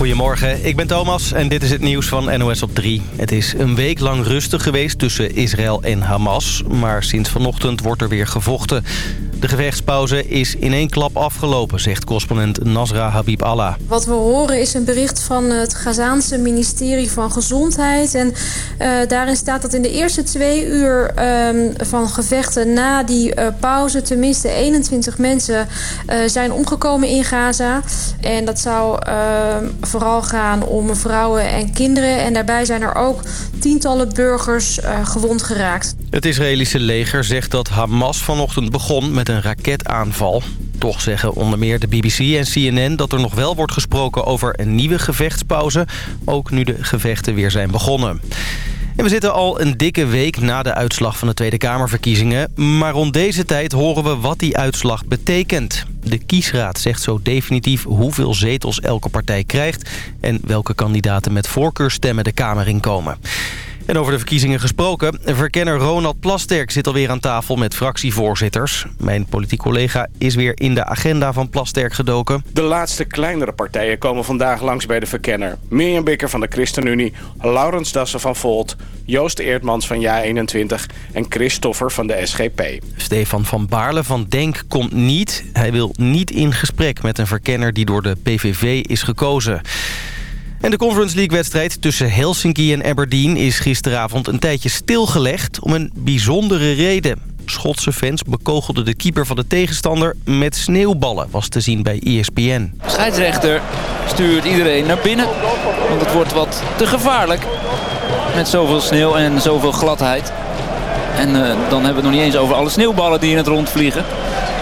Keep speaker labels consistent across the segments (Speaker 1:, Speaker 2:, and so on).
Speaker 1: Goedemorgen, ik ben Thomas en dit is het nieuws van NOS op 3. Het is een week lang rustig geweest tussen Israël en Hamas... maar sinds vanochtend wordt er weer gevochten. De gevechtspauze is in één klap afgelopen, zegt correspondent Nasra Habib Allah.
Speaker 2: Wat we horen is een bericht van het Gazaanse ministerie van Gezondheid. En uh, daarin staat dat in de eerste twee uur um, van gevechten na die uh, pauze... tenminste 21 mensen uh, zijn omgekomen in Gaza. En dat zou vooral gaan om vrouwen en kinderen. En daarbij zijn er ook tientallen burgers gewond geraakt.
Speaker 1: Het Israëlische leger zegt dat Hamas vanochtend begon met een raketaanval. Toch zeggen onder meer de BBC en CNN dat er nog wel wordt gesproken over een nieuwe gevechtspauze. Ook nu de gevechten weer zijn begonnen. En we zitten al een dikke week na de uitslag van de Tweede Kamerverkiezingen. Maar rond deze tijd horen we wat die uitslag betekent. De kiesraad zegt zo definitief hoeveel zetels elke partij krijgt... en welke kandidaten met voorkeurstemmen de Kamer inkomen. En over de verkiezingen gesproken. Verkenner Ronald Plasterk zit alweer aan tafel met fractievoorzitters. Mijn politiek collega is weer in de agenda van Plasterk gedoken.
Speaker 3: De laatste kleinere partijen komen vandaag langs bij de verkenner. Mirjam Bikker van de ChristenUnie, Laurens Dassen van Volt... Joost Eertmans van JA21 en Christoffer van de SGP.
Speaker 1: Stefan van Baarle van Denk komt niet. Hij wil niet in gesprek met een verkenner die door de PVV is gekozen. En de Conference League-wedstrijd tussen Helsinki en Aberdeen... is gisteravond een tijdje stilgelegd om een bijzondere reden. Schotse fans bekogelden de keeper van de tegenstander met sneeuwballen, was te zien bij ESPN.
Speaker 4: Scheidsrechter stuurt iedereen naar binnen, want het wordt wat te gevaarlijk. Met zoveel sneeuw en zoveel gladheid. En uh, dan hebben we het nog niet eens over alle sneeuwballen die in het rond vliegen.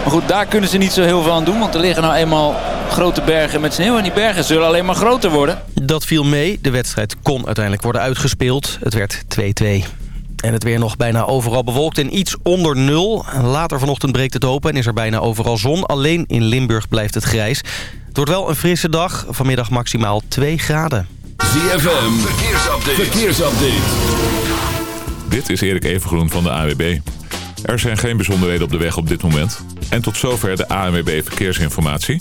Speaker 4: Maar goed, daar kunnen ze niet zo heel veel aan doen, want er liggen nou eenmaal grote bergen met sneeuw. En die bergen zullen alleen maar groter worden.
Speaker 1: Dat viel mee. De wedstrijd kon uiteindelijk worden uitgespeeld. Het werd 2-2. En het weer nog bijna overal bewolkt en iets onder nul. Later vanochtend breekt het open en is er bijna overal zon. Alleen in Limburg blijft het grijs. Het wordt wel een frisse dag. Vanmiddag maximaal 2 graden.
Speaker 5: ZFM, verkeersupdate. verkeersupdate.
Speaker 6: Dit is Erik Evengroen van de AWB. Er zijn geen bijzonderheden op de weg op dit moment. En tot zover de ANWB Verkeersinformatie.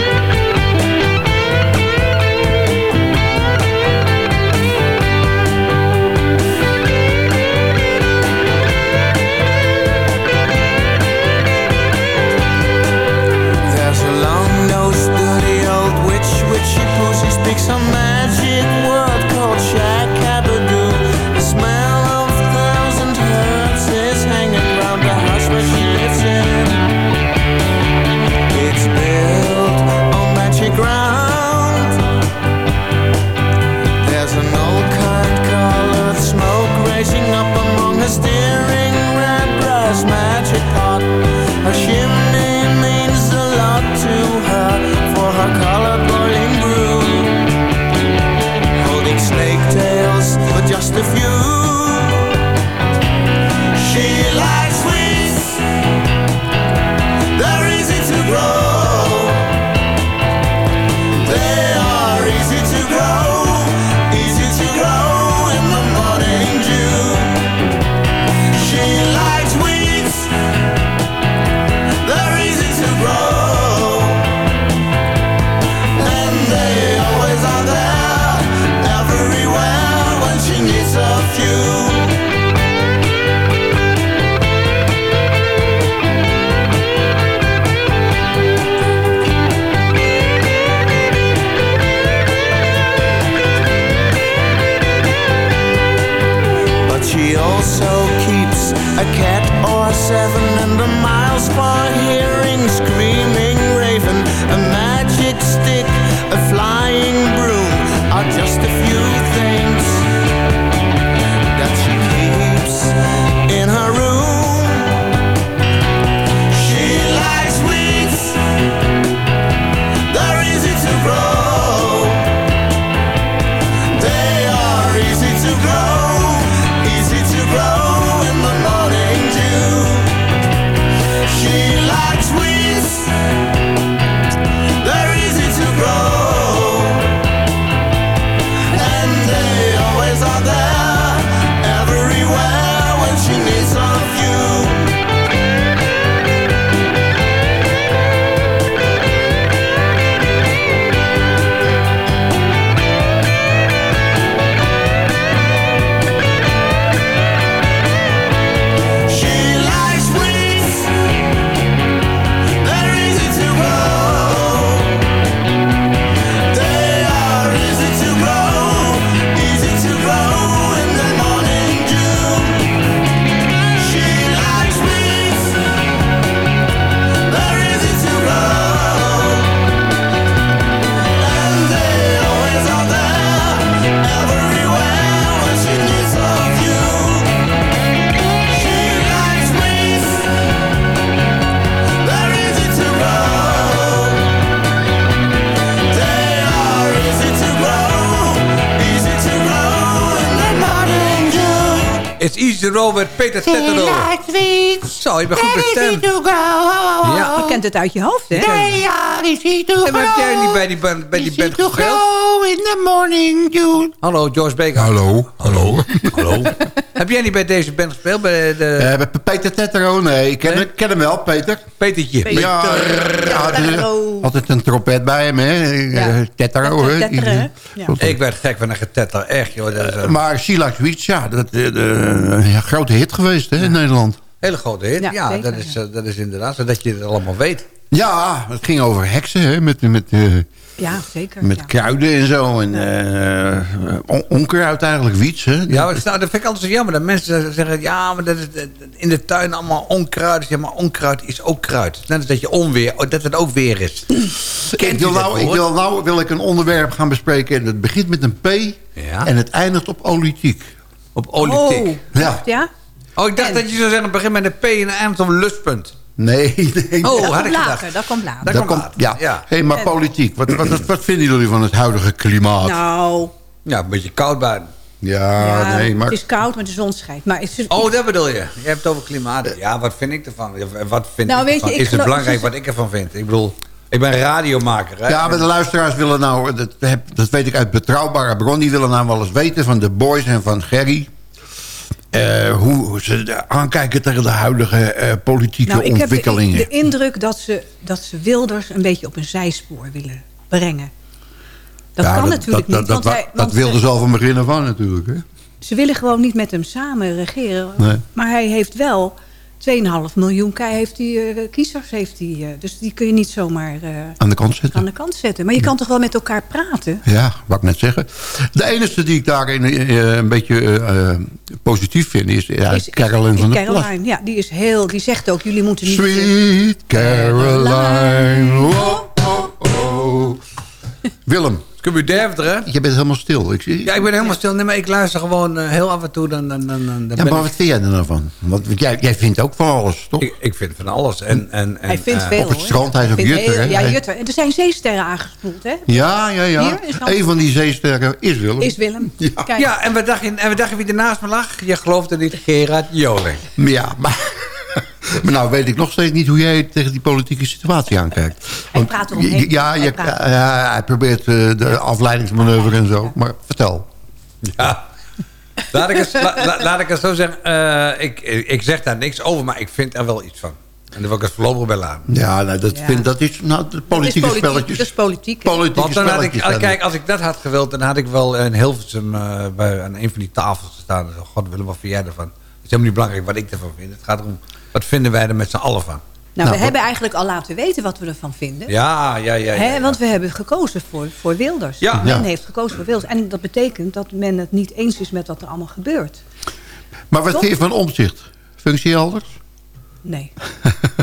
Speaker 7: make some
Speaker 8: if you. Het uit je hoofd, hè?
Speaker 7: En heb jij niet bij die band, bij die band gespeeld?
Speaker 9: in the morning, June.
Speaker 7: Hallo, George Baker.
Speaker 10: Hallo. Hallo. Hallo.
Speaker 7: Heb jij niet bij deze band gespeeld? Bij de...
Speaker 10: Eh, bij Peter Tettero, nee. Ik ken,
Speaker 7: Nee?
Speaker 10: hem- ken hem wel, Peter.
Speaker 7: Petertje.
Speaker 10: Ja, hij had
Speaker 8: Tettero.
Speaker 10: altijd een trompet bij hem, hè.
Speaker 8: Ja.
Speaker 10: Eh, Tettero, hè.
Speaker 8: Ja.
Speaker 7: Ik werd gek van een getetter. Echt, joh. Is
Speaker 10: Maar Sheila Sweets, ja, dat is een ja, grote hit geweest hè, in Nederland.
Speaker 7: Hele grote hit. Ja,
Speaker 8: Ja, zeker,
Speaker 7: dat, is, eh, dat is inderdaad zo dat je het allemaal weet.
Speaker 10: Ja, het ging over heksen, hè, met, met, eh,
Speaker 8: Ja, zeker.
Speaker 10: met
Speaker 8: ja.
Speaker 10: kruiden en zo. En eh, on- onkruid eigenlijk, wiets, hè.
Speaker 7: Ja, maar, nou, dat vind ik altijd zo jammer. Dat mensen zeggen, ja, maar dat is dat- in de tuin allemaal onkruid. Ja, maar onkruid is ook kruid. Net als dat je onweer, oh, dat het ook weer is.
Speaker 10: ik wil, nou, ik wil, nou wil ik een onderwerp gaan bespreken. En het begint met een P
Speaker 7: Ja.
Speaker 10: en het eindigt op politiek.
Speaker 7: Op politiek.
Speaker 8: Oh,
Speaker 10: Ja.
Speaker 8: ja?
Speaker 7: Oh, ik dacht
Speaker 8: En?
Speaker 7: dat je zou zeggen, het begint met een P en eindigt op een lustpunt.
Speaker 10: Nee, nee.
Speaker 7: Oh,
Speaker 8: dat
Speaker 7: had
Speaker 8: komt
Speaker 7: ik
Speaker 8: later,
Speaker 7: gedacht.
Speaker 8: dat komt later.
Speaker 7: Dat
Speaker 10: Dat
Speaker 7: komt later,
Speaker 10: ja.
Speaker 7: ja.
Speaker 10: Hey, maar politiek, wat, wat, wat, wat vinden jullie van het huidige klimaat?
Speaker 8: Nou,
Speaker 7: Ja, een beetje koud buiten.
Speaker 10: ja,
Speaker 8: ja,
Speaker 10: nee, maar...
Speaker 8: het is koud, maar de zon schijnt. Maar is,
Speaker 7: Oh, dat bedoel je. Je hebt het over klimaat. Ja, wat vind ik ervan? Wat vind
Speaker 8: Nou,
Speaker 7: ik
Speaker 8: weet je,
Speaker 7: ervan?
Speaker 8: ik
Speaker 7: is het belangrijk wat ik ervan vind? Ik bedoel, ik ben radiomaker. Hè?
Speaker 10: Ja, maar de luisteraars willen nou, dat, heb- dat weet ik uit betrouwbare bron... die willen nou wel eens weten van de boys en van Gerry... eh, hoe ze aankijken tegen de huidige eh, politieke
Speaker 8: nou, ik heb de,
Speaker 10: ontwikkelingen.
Speaker 8: de indruk dat ze, dat ze Wilders een beetje op een zijspoor willen brengen. Dat
Speaker 10: Ja,
Speaker 8: kan natuurlijk
Speaker 10: dat,
Speaker 8: niet.
Speaker 10: Dat,
Speaker 8: want
Speaker 10: dat, dat
Speaker 8: want
Speaker 10: wilden
Speaker 8: ze,
Speaker 10: ze al van begin af aan natuurlijk. Hè?
Speaker 8: ze willen gewoon niet met hem samen regeren.
Speaker 10: Nee.
Speaker 8: Maar hij heeft wel 2,5 miljoen heeft hij, eh, kiezers. Heeft hij, eh, dus die kun je niet zomaar eh,
Speaker 10: Aan de kant zetten.
Speaker 8: aan de kant zetten. Maar je kan toch wel met elkaar praten?
Speaker 10: Ja, wat ik net zeggen. De enige die ik daarin eh, een beetje positief vind... is ja,
Speaker 8: Is-
Speaker 10: Carolyn van der Plas.
Speaker 8: Caroline, ja, die is heel, die zegt ook, jullie moeten niet...
Speaker 10: Sweet Caroline. Willem,
Speaker 7: Deventer, hè?
Speaker 10: je bent helemaal stil. Ik zie...
Speaker 7: Ja, ik ben helemaal stil. Nee, maar ik luister gewoon eh, heel af en toe. Dan, dan, dan, dan
Speaker 10: Ja, maar
Speaker 7: ik-
Speaker 10: wat vind jij er nou van? Want jij, jij vindt ook van alles, toch?
Speaker 7: ik, ik vind van alles. En, en, en,
Speaker 8: Hij vindt
Speaker 7: eh,
Speaker 8: veel,
Speaker 10: op het strand, hij is ook jutter, hè?
Speaker 8: Ja, jutter. En er zijn zeesterren aangespoeld, hè?
Speaker 10: Ja, ja, ja.
Speaker 8: Hier is dan-
Speaker 10: Een van die zeesterren is Willem.
Speaker 8: Is Willem.
Speaker 10: Ja.
Speaker 8: Kijk,
Speaker 7: Ja, en wat dacht je, en wat dacht je wie er naast me lag? Je gelooft het niet, Gerard Joling.
Speaker 10: Ja, maar... Maar nou weet ik nog steeds niet hoe jij tegen die politieke situatie aankijkt. Want
Speaker 8: praat eromheen.
Speaker 10: je- Ja, je,
Speaker 8: Hij praat.
Speaker 10: ja, hij probeert eh, de afleidingsmanoeuvre en zo. Maar vertel.
Speaker 7: Ja. Laat ik het, la- la- laat ik het zo zeggen. eh, ik, ik zeg daar niks over, maar ik vind er wel iets van. En daar wil ik het voorlopig bij laten.
Speaker 10: Ja, nou, dat,
Speaker 8: Ja.
Speaker 10: vind, dat is nou, de
Speaker 8: dat is
Speaker 10: politieke
Speaker 8: politiek,
Speaker 10: spelletjes.
Speaker 8: Dat is politiek.
Speaker 10: Politieke
Speaker 7: Want dan had ik,
Speaker 10: spelletjes.
Speaker 7: als- kijk, als ik dat had gewild, dan had ik wel in Hilversum eh, bij, aan een van die tafels gestaan. En zo, God Willem, wat vind jij ervan? Het is helemaal niet belangrijk wat ik ervan vind. Het gaat erom, wat vinden wij er met z'n allen van?
Speaker 8: Nou, we
Speaker 10: Nou,
Speaker 8: hebben eigenlijk al laten weten wat we ervan vinden.
Speaker 7: Ja, ja, ja. ja,
Speaker 8: Hè,
Speaker 7: ja.
Speaker 8: Want we hebben gekozen voor, voor Wilders.
Speaker 7: Ja.
Speaker 8: Men
Speaker 10: Ja.
Speaker 8: heeft gekozen voor Wilders. En dat betekent dat men het niet eens is met wat er allemaal gebeurt.
Speaker 10: Maar wat
Speaker 8: Toch?
Speaker 10: je van omzicht? Functieelders?
Speaker 8: Nee.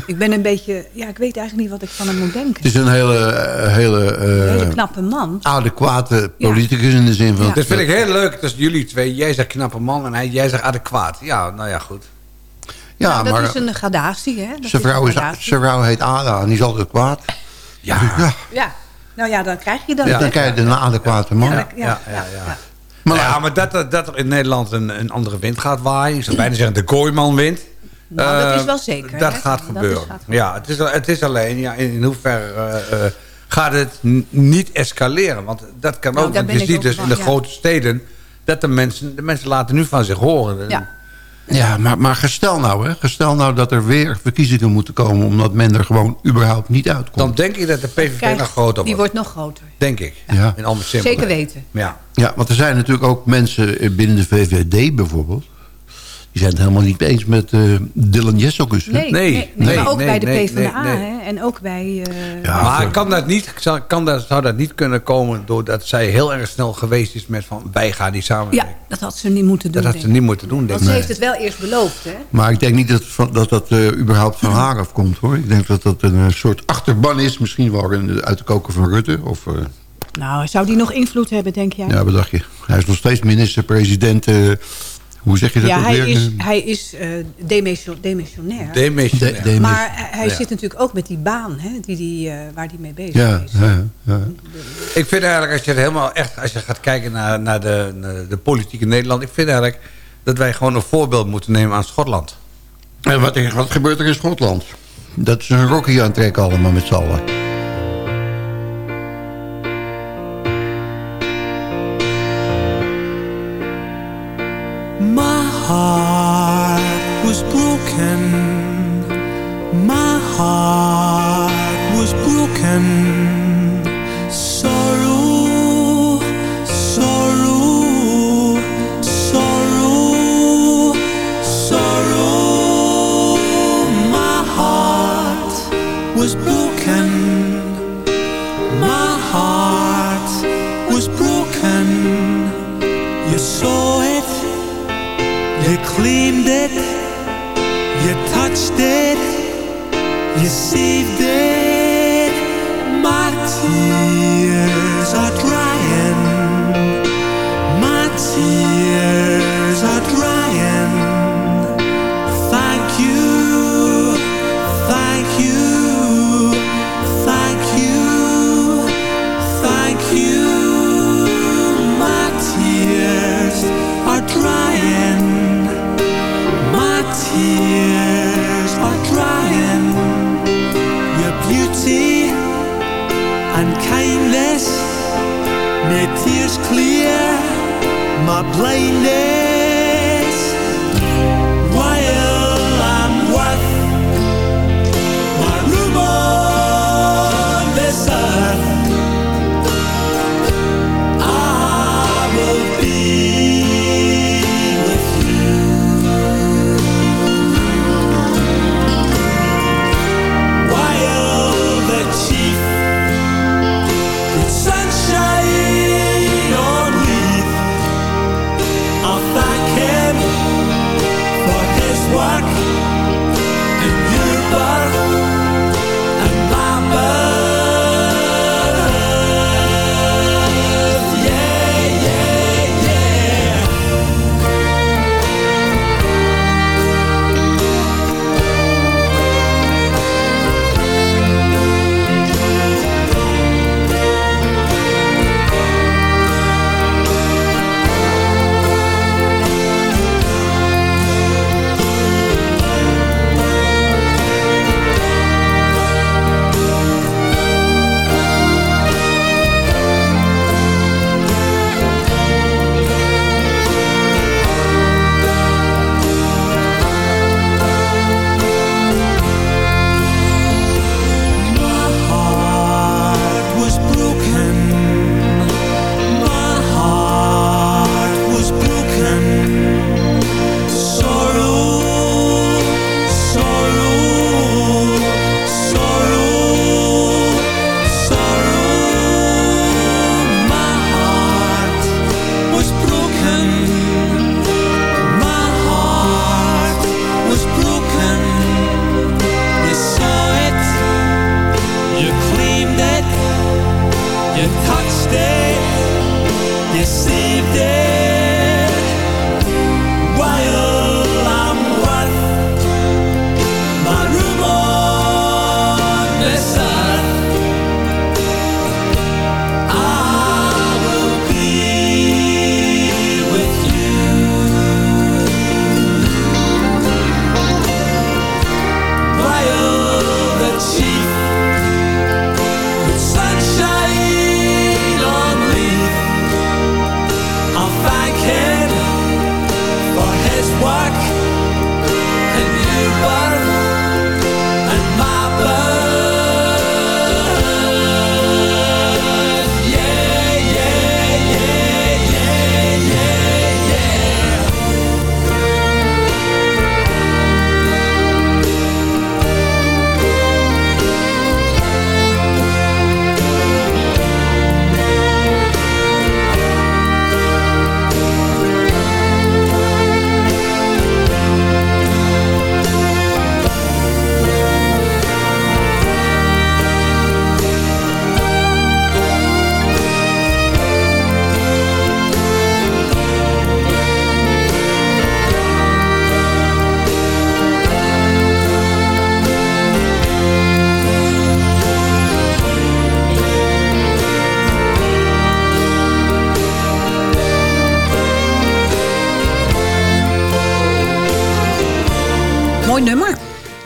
Speaker 8: ik ben een beetje... Ja, ik weet eigenlijk niet wat ik van hem moet denken.
Speaker 10: Het is een hele, eh, hele, eh,
Speaker 8: Een hele knappe man.
Speaker 10: adequate politicus in de zin van...
Speaker 8: Ja.
Speaker 7: Dat vind ik heel leuk tussen jullie twee. Jij zegt knappe man en hij, jij zegt adequaat. Ja, nou ja, goed.
Speaker 10: Ja,
Speaker 8: Nou, dat
Speaker 10: maar
Speaker 8: is een gradatie, hè? Dat
Speaker 10: zijn vrouw, is, zijn vrouw heet Ada en die is altijd kwaad.
Speaker 7: Ja.
Speaker 10: ja.
Speaker 8: Ja. Nou ja, dan krijg je dat.
Speaker 10: dan krijg je een adequate man.
Speaker 8: Ja,
Speaker 7: Ja,
Speaker 8: ja,
Speaker 7: ja, ja.
Speaker 10: Maar
Speaker 7: ja, maar dat, er- dat er in Nederland een, een andere wind gaat waaien. Ik zou bijna zeggen de kooiman wint.
Speaker 8: Nou, dat
Speaker 7: Eh,
Speaker 8: is wel zeker,
Speaker 7: Dat gaat
Speaker 8: Dat
Speaker 7: gebeuren.
Speaker 8: is- gaat gebeuren.
Speaker 7: Ja, het is, het is alleen, ja, in, in hoeverre eh, eh, gaat het niet escaleren? Want dat kan
Speaker 8: Nou,
Speaker 7: ook. Want je ziet dus in de
Speaker 8: ja.
Speaker 7: grote steden... dat de mensen, de mensen laten nu van zich horen.
Speaker 8: Ja.
Speaker 10: Ja, maar, maar gestel nou, hè. Gestel nou dat er weer verkiezingen moeten komen... omdat men er gewoon überhaupt niet uitkomt.
Speaker 7: Dan denk ik dat de PVV
Speaker 8: Kijk,
Speaker 7: nog groter
Speaker 8: Die
Speaker 7: wordt.
Speaker 8: wordt nog groter.
Speaker 7: Denk ik.
Speaker 10: Ja.
Speaker 7: In.
Speaker 8: Zeker weten.
Speaker 7: Ja.
Speaker 10: Ja, want er zijn natuurlijk ook mensen binnen de VVD bijvoorbeeld... die zijn het helemaal niet eens met eh, Dylan Jesselkus. hè?
Speaker 8: Nee,
Speaker 7: Nee,
Speaker 8: nee, nee,
Speaker 7: nee,
Speaker 8: maar ook
Speaker 7: nee,
Speaker 8: bij de
Speaker 7: nee,
Speaker 8: PvdA.
Speaker 7: nee, nee.
Speaker 8: Hè? En ook bij... eh,
Speaker 10: Ja,
Speaker 7: maar kan dat niet, zou- kan dat, zou dat niet kunnen komen... doordat zij heel erg snel geweest is met van... wij gaan die
Speaker 8: ja,
Speaker 7: samenwerken.
Speaker 8: dat had ze niet moeten doen.
Speaker 7: dat had ze niet moeten doen, denk
Speaker 8: Want
Speaker 7: ik.
Speaker 8: ze heeft het wel eerst beloofd, hè?
Speaker 10: Maar ik denk niet dat van- dat, dat eh, überhaupt van haar afkomt, hoor. Ik denk dat dat een soort achterban is. Misschien wel in- uit de koker van Rutte. Of, eh,
Speaker 8: Nou, zou die nog invloed hebben, denk jij?
Speaker 10: ja, wat dacht je? Hij is nog steeds minister-president. eh, hoe zeg je dat
Speaker 8: ja, hij? Is, eh, hij is demissionair.
Speaker 7: Demissionair.
Speaker 8: Maar eh,
Speaker 7: hij
Speaker 8: zit natuurlijk ook met die baan hè, die die, eh, waar hij mee bezig is.
Speaker 10: Ja, ja.
Speaker 7: Ik vind eigenlijk, als je helemaal echt, als je gaat kijken naar, naar, de, de politiek in Nederland, ik vind eigenlijk dat wij gewoon een voorbeeld moeten nemen aan Schotland.
Speaker 10: En wat, gebeurt er in Schotland? Dat is een rokje aantrekken allemaal met z'n allen.
Speaker 11: sorrow, sorrow, sorrow, sorrow. My heart was broken. My heart was broken. You saw it. You cleaned it. You touched it. You saved.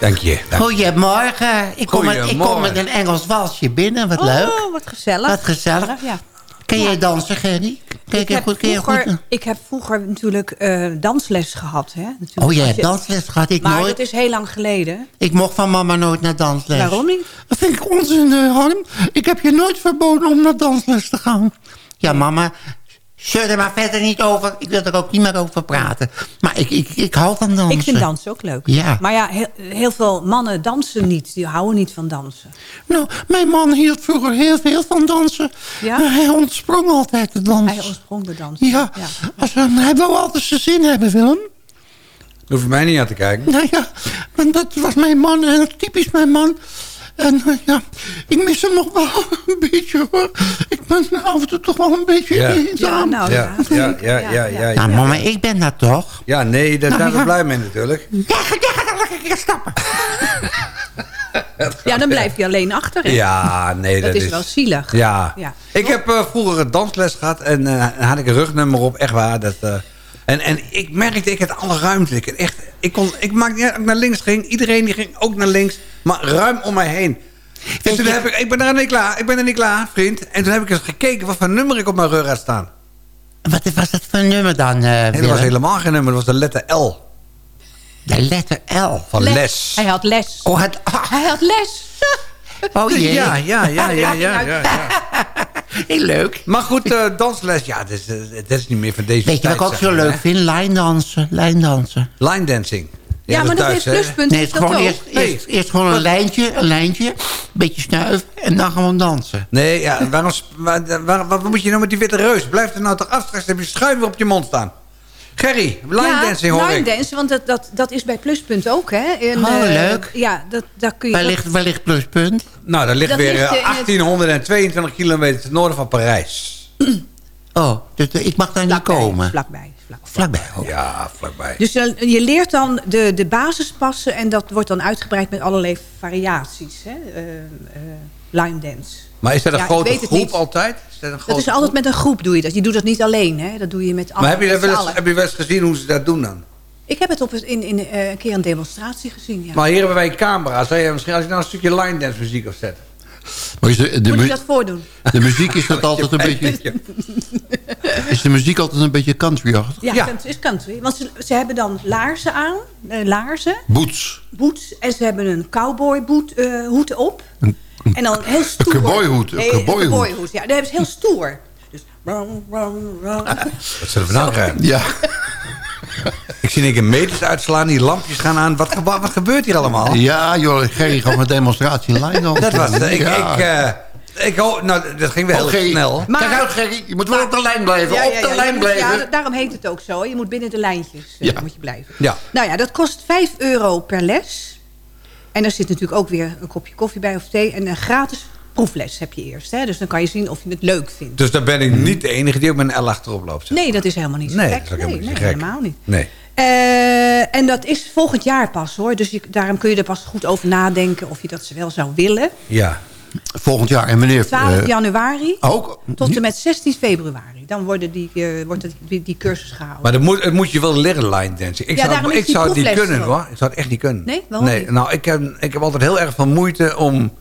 Speaker 7: Dank je. dank.
Speaker 9: Goedemorgen. Ik kom, met, ik kom
Speaker 7: Goedemorgen.
Speaker 9: met een Engels walsje binnen. Wat leuk.
Speaker 8: Oh, wat gezellig.
Speaker 9: Wat gezellig.
Speaker 8: Ja.
Speaker 9: Ken jij dansen, Gerry? Ken
Speaker 8: Ik heb,
Speaker 9: goed?
Speaker 8: Vroeger,
Speaker 9: goed?
Speaker 8: ik heb vroeger natuurlijk eh, dansles gehad. Hè? Natuurlijk.
Speaker 9: Oh, jij
Speaker 8: Als
Speaker 9: hebt dansles gehad. Ik
Speaker 8: Maar
Speaker 9: nooit.
Speaker 8: dat is heel lang geleden.
Speaker 9: Ik mocht van mama nooit naar dansles.
Speaker 8: Waarom niet?
Speaker 9: Dat vind ik onzin, eh, Harm. Ik heb je nooit verboden om naar dansles te gaan. Ja, mama, zeur er maar verder niet over. Ik wil er ook niet meer over praten. Maar ik, ik, ik hou van dansen.
Speaker 8: Ik vind dansen ook leuk.
Speaker 9: Ja.
Speaker 8: Maar ja, heel, heel veel mannen dansen niet. Die houden niet van dansen.
Speaker 9: Nou, mijn man hield vroeger heel veel van dansen.
Speaker 8: Ja?
Speaker 9: Maar Hij ontsprong altijd de dans.
Speaker 8: Hij ontsprong de dansen.
Speaker 9: Ja, Als, eh, hij wou altijd zijn zin hebben, Willem.
Speaker 7: Hoef je mij niet aan te kijken.
Speaker 9: Nou ja, want dat was mijn man en typisch mijn man. En eh, ja, ik mis hem nog wel een beetje hoor. Ik ben af en toe toch wel een beetje
Speaker 7: Ja.
Speaker 9: eenzaam.
Speaker 8: Ja, nou,
Speaker 7: Ja, ja, ja, ja, ja.
Speaker 9: Nou,
Speaker 7: ja.
Speaker 9: mama, ik ben dat toch?
Speaker 7: Ja, nee, daar
Speaker 9: Nou,
Speaker 7: zijn we
Speaker 9: ja.
Speaker 7: blij mee natuurlijk.
Speaker 9: Ja, ga, ja, ga dan lekker een keer stappen.
Speaker 8: Ja, dan blijf je alleen achter. hè?
Speaker 7: Ja, nee, dat,
Speaker 8: Dat is wel zielig.
Speaker 7: Ja.
Speaker 8: Ja.
Speaker 7: Ik heb eh, vroeger een dansles gehad en eh, dan had ik een rugnummer op, echt waar. Dat, eh, en, en ik merkte, ik had alle ruimte. Ik, echt, ik, kon, ik maakte niet uit ik naar links ging. Iedereen die ging ook naar links, maar ruim om mij heen. En toen heb ik, ik ben er niet klaar, ik ben er niet klaar, vriend. En toen heb ik eens gekeken wat voor nummer ik op mijn rug had staan.
Speaker 9: Wat was dat voor nummer dan, eh
Speaker 7: En dat was helemaal geen nummer, dat was de letter L.
Speaker 9: De letter L.
Speaker 7: Van
Speaker 8: Les.
Speaker 7: les.
Speaker 8: Hij had les.
Speaker 9: Oh, het, ah,
Speaker 8: Hij had les.
Speaker 9: oh jee.
Speaker 7: Ja, ja, ja, ja, ja, ja, ja.
Speaker 9: Heel leuk.
Speaker 7: Maar goed, eh, dansles, ja, dat is, eh, dat is niet meer van deze
Speaker 9: Weet je wat
Speaker 7: tijd,
Speaker 9: ik ook zo leuk
Speaker 7: hè.
Speaker 9: vind? Lijndansen. Lijndansen.
Speaker 7: Line
Speaker 8: Ja, maar dat heeft
Speaker 7: hè?
Speaker 8: pluspunt.
Speaker 9: Nee, het is gewoon eerst, eerst, eerst gewoon een lijntje, een lijntje, een beetje snuiven en dan gewoon dansen.
Speaker 7: Nee, ja, waarom, waar, waar- wat moet je nou met die witte reus? Blijf er nou toch af, straks heb je schuim weer op je mond staan. Gerry, line
Speaker 8: ja,
Speaker 7: dancing hoor
Speaker 8: line
Speaker 7: ik.
Speaker 8: dansen, want dat, dat, dat is bij Pluspunt ook, hè? En,
Speaker 9: Oh,
Speaker 8: eh,
Speaker 9: leuk.
Speaker 8: Ja, dat, daar kun je...
Speaker 9: Waar
Speaker 8: dat-
Speaker 9: ligt, waar ligt pluspunt?
Speaker 7: Nou, dat ligt
Speaker 8: Dat
Speaker 7: weer
Speaker 8: ligt,
Speaker 7: eh,
Speaker 8: eh, in het-
Speaker 7: 1822 kilometer ten noorden van Parijs.
Speaker 9: Oh, dus ik mag daar niet komen.
Speaker 8: Vlakbij. Vlakbij.
Speaker 7: Ja, vlakbij.
Speaker 8: Dus dan- je leert dan de, de basispassen en dat wordt dan uitgebreid met allerlei variaties. Hè? Eh, eh, line dance.
Speaker 7: Maar is dat een
Speaker 8: Ja,
Speaker 7: grote groep
Speaker 8: niet.
Speaker 7: altijd? Is dat, een
Speaker 8: Dat is altijd met een groep doe je dat. Je doet dat niet alleen, hè? Dat doe je met
Speaker 7: Maar heb je, wel eens, heb je wel eens gezien hoe ze dat doen dan?
Speaker 8: Ik heb het op in, in, eh, een keer een demonstratie gezien, ja.
Speaker 7: Maar hier hebben wij een camera. Zou je misschien als je nou een stukje line dance muziek opzet?
Speaker 10: Maar is de, de,
Speaker 8: Moet je dat voordoen?
Speaker 10: de muziek is dat altijd een beetje... Is de muziek altijd een beetje country-achtig?
Speaker 8: Ja,
Speaker 7: Ja.
Speaker 8: country is country. Want ze, ze hebben dan laarzen aan, eh, laarzen,
Speaker 10: Boots.
Speaker 8: boots. En ze hebben een cowboyboot eh hoed op. En dan heel stoer.
Speaker 10: cowboyhoed, een
Speaker 8: Nee,
Speaker 10: cowboyhoed.
Speaker 8: cowboyhoed, Ja, dat hebben ze heel stoer. Dus...
Speaker 7: Wat zullen we nou krijgen?
Speaker 10: Ja.
Speaker 7: Ik zie een keer meters uitslaan, die lampjes gaan aan. Wat, gebeurt hier allemaal?
Speaker 10: Ja, joh, Gerry gaf een demonstratie in lijn
Speaker 7: Dat was het. Ik,
Speaker 10: Ja.
Speaker 7: ik, eh, ik hoop, nou, dat ging wel
Speaker 10: Oh,
Speaker 7: heel snel.
Speaker 8: Maar-
Speaker 10: Kijk uit, Gerry. Je moet wel op de lijn blijven.
Speaker 8: Ja,
Speaker 10: op
Speaker 8: ja,
Speaker 10: de
Speaker 8: ja,
Speaker 10: lijn
Speaker 8: moet-
Speaker 10: blijven.
Speaker 8: ja, daarom heet het ook zo. Je moet binnen de lijntjes eh, moet je blijven.
Speaker 7: Ja.
Speaker 8: Nou ja, dat kost 5 euro per les. En daar zit natuurlijk ook weer een kopje koffie bij of thee. En een gratis proefles heb je eerst. Hè? Dus dan kan je zien of je het leuk vindt.
Speaker 7: Dus dan ben ik niet de enige die ook met een L achterop loopt. zeg.
Speaker 8: Nee, dat is helemaal niet zo
Speaker 7: Nee,
Speaker 8: gek.
Speaker 7: dat is
Speaker 8: nee,
Speaker 7: helemaal niet
Speaker 8: nee, helemaal niet.
Speaker 7: Nee.
Speaker 8: Eh, en dat is volgend jaar pas hoor. Dus je, daarom kun je er pas goed over nadenken of je dat wel zou willen.
Speaker 7: Ja.
Speaker 10: Volgend jaar. En wanneer?
Speaker 8: 12
Speaker 10: eh,
Speaker 8: januari
Speaker 10: ook?
Speaker 8: tot en met 16 februari. Dan worden die, eh, wordt het- die, die cursus gehouden.
Speaker 7: Maar dat moet, het moet je wel leren, line dancing. Ik
Speaker 8: Ja,
Speaker 7: zou, ik zou het niet kunnen, hoor. Ik zou het echt niet kunnen.
Speaker 8: Nee? Waarom
Speaker 7: nee.
Speaker 8: niet?
Speaker 7: Nou, ik heb, ik heb altijd heel erg veel moeite om...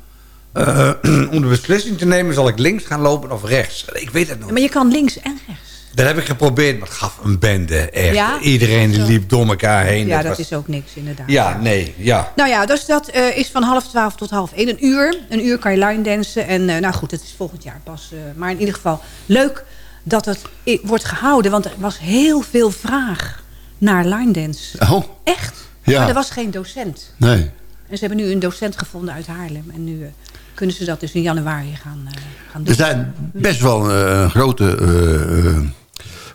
Speaker 7: om de beslissing te nemen, zal ik links gaan lopen of rechts? Ik weet het nog.
Speaker 8: Maar je kan links en rechts.
Speaker 7: Dat heb ik geprobeerd, maar het gaf een bende. Echt.
Speaker 8: Ja?
Speaker 7: Iedereen
Speaker 8: Zo.
Speaker 7: liep door elkaar heen.
Speaker 8: Ja, dat
Speaker 7: was-
Speaker 8: is ook niks inderdaad.
Speaker 7: Ja, nee, ja.
Speaker 8: Nou ja, dus dat eh, is van half twaalf tot half één. Een uur. Een uur kan je line dansen. En eh, nou goed, dat is volgend jaar pas. eh, maar in ieder geval leuk dat het wordt gehouden. Want er was heel veel vraag naar line dance.
Speaker 10: Oh,
Speaker 8: Echt.
Speaker 10: Ja.
Speaker 8: Maar er was geen docent.
Speaker 10: nee.
Speaker 8: En ze hebben nu een docent gevonden uit Haarlem. En nu kunnen ze dat dus in januari gaan, gaan doen.
Speaker 10: Er zijn best wel een grote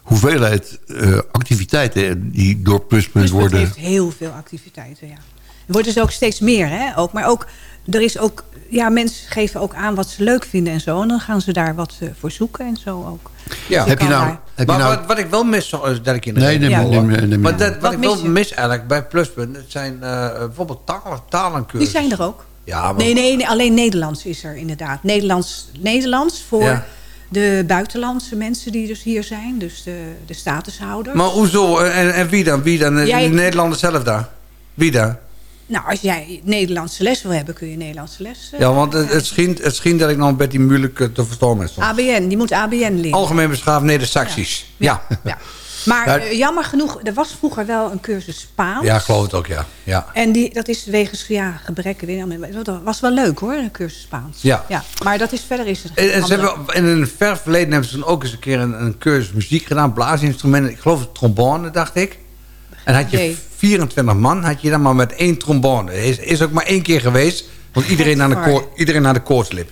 Speaker 10: hoeveelheid eh, activiteiten die door Pluspunt
Speaker 8: Pluspunt
Speaker 10: worden...
Speaker 8: heeft heel veel activiteiten, ja. Er wordt dus ook steeds meer, hè? Ook, maar ook, er is ook, ja, mensen geven ook aan wat ze leuk vinden en zo. En dan gaan ze daar wat eh, voor zoeken en zo ook.
Speaker 7: ja.
Speaker 8: Je
Speaker 10: Heb je nou...
Speaker 8: daar-
Speaker 10: Heb je
Speaker 7: maar
Speaker 10: nou
Speaker 7: wat, wat ik wel mis, is dat ik in de
Speaker 10: Nee,
Speaker 7: reden
Speaker 10: neem-
Speaker 7: val,
Speaker 10: neem-
Speaker 7: hoor.
Speaker 10: neem- neem-
Speaker 7: Maar dat, wat,
Speaker 8: Wat
Speaker 7: ik wel
Speaker 8: je?
Speaker 7: mis eigenlijk bij Pluspunt... dat zijn eh, bijvoorbeeld talen, talencursussen.
Speaker 8: Die zijn er ook.
Speaker 7: Ja, maar,
Speaker 8: Nee, nee, nee, alleen Nederlands is er inderdaad. Nederlands, Nederlands voor
Speaker 7: Ja.
Speaker 8: De buitenlandse mensen die dus hier zijn. Dus de, de statushouders.
Speaker 7: maar hoezo? En, en wie dan? Wie dan?
Speaker 8: Jij-
Speaker 7: De Nederlanders zelf daar? Wie daar?
Speaker 8: Nou, als jij Nederlandse les wil hebben, kun je Nederlandse les... eh,
Speaker 12: Ja, want het, het, schijnt, het schijnt dat ik nog een beetje moeilijk eh, te verstaan ben.
Speaker 8: ABN, die moet ABN leren.
Speaker 12: Algemeen beschaafd Neder-Saxisch. Ja. Ja.
Speaker 8: Maar eh, jammer genoeg, er was vroeger wel een cursus Spaans.
Speaker 12: ja, ik geloof het ook, ja. ja.
Speaker 8: En die, dat is wegens ja, gebrek. weet je wel. Dat was wel leuk hoor, een cursus Spaans.
Speaker 12: Ja.
Speaker 8: ja. Maar dat is verder is het
Speaker 12: En, en ze hebben, in een ver verleden hebben ze ook eens een keer een, een cursus muziek gedaan. Blaasinstrumenten. Ik geloof het trombone, dacht ik. En had je
Speaker 8: Nee.
Speaker 12: 24 man, had je dan maar met één trombone. Is, is ook maar één keer geweest. Want iedereen naar de, koor, iedereen naar de koortslip.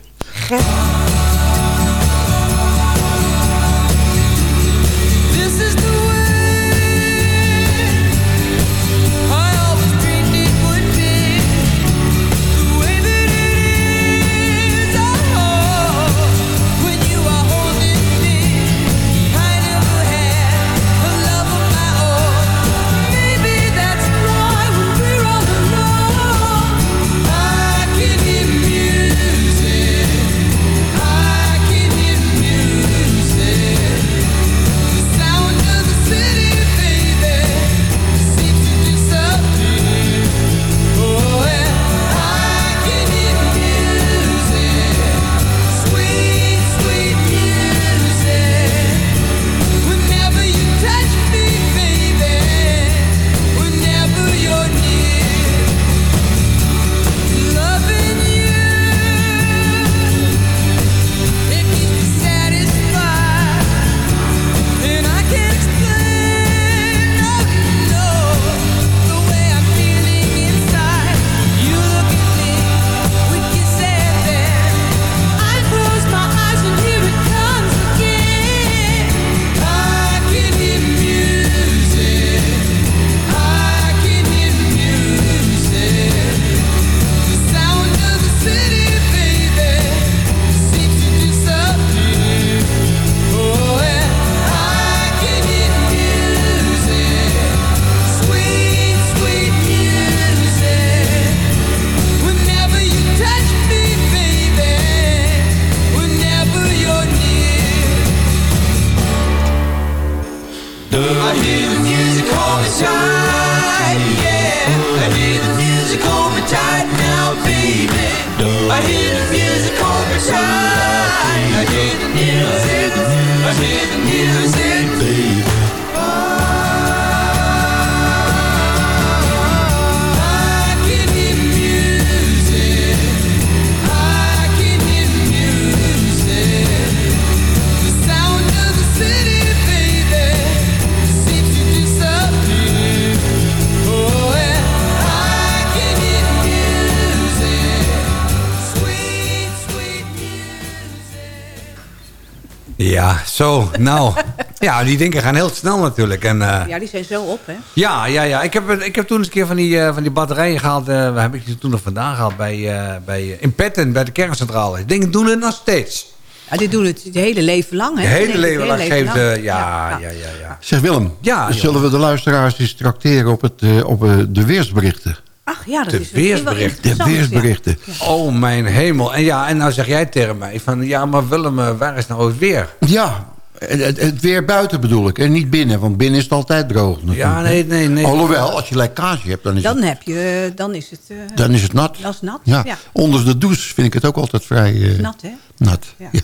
Speaker 12: Zo. Nou. ja, die dingen gaan heel snel natuurlijk. En, eh,
Speaker 8: Ja, die zijn zo op, hè?
Speaker 12: Ja, ja, ja. Ik heb, ik heb toen eens een keer van die, eh, van die batterijen gehaald. eh, waar heb ik die toen nog vandaan gehaald? Bij, eh, bij, in Petten, bij de kerncentrale. Die dingen doen het nog steeds.
Speaker 8: Ja, die doen het het hele leven lang, hè?
Speaker 12: De hele leven lang geeft...
Speaker 8: lang.
Speaker 12: ja, ja, ja, ja.
Speaker 10: Zeg Willem,
Speaker 12: Ja,
Speaker 10: zullen we de luisteraars eens tracteren op, het, op eh, de weersberichten?
Speaker 8: Ach ja, dat
Speaker 12: De
Speaker 8: is wel
Speaker 12: weersberichten.
Speaker 10: De weersberichten.
Speaker 12: Oh, mijn hemel. En ja, en nou zeg jij tegen mij van... Ja, maar Willem, eh, waar is nou het weer?
Speaker 10: Ja, het, het weer buiten bedoel ik. En niet binnen, want binnen is het altijd droog. natuurlijk,
Speaker 12: Ja, nee, nee, nee.
Speaker 10: Alhoewel, als je lekkage hebt, dan is,
Speaker 8: Dan
Speaker 10: het,
Speaker 8: heb je, dan is het... eh,
Speaker 10: dan is het nat.
Speaker 8: Dat is nat,
Speaker 10: Ja.
Speaker 8: ja.
Speaker 10: Onder de douche vind ik het ook altijd vrij eh,
Speaker 8: Nat, hè?
Speaker 10: nat.
Speaker 8: Ja.
Speaker 10: Ja.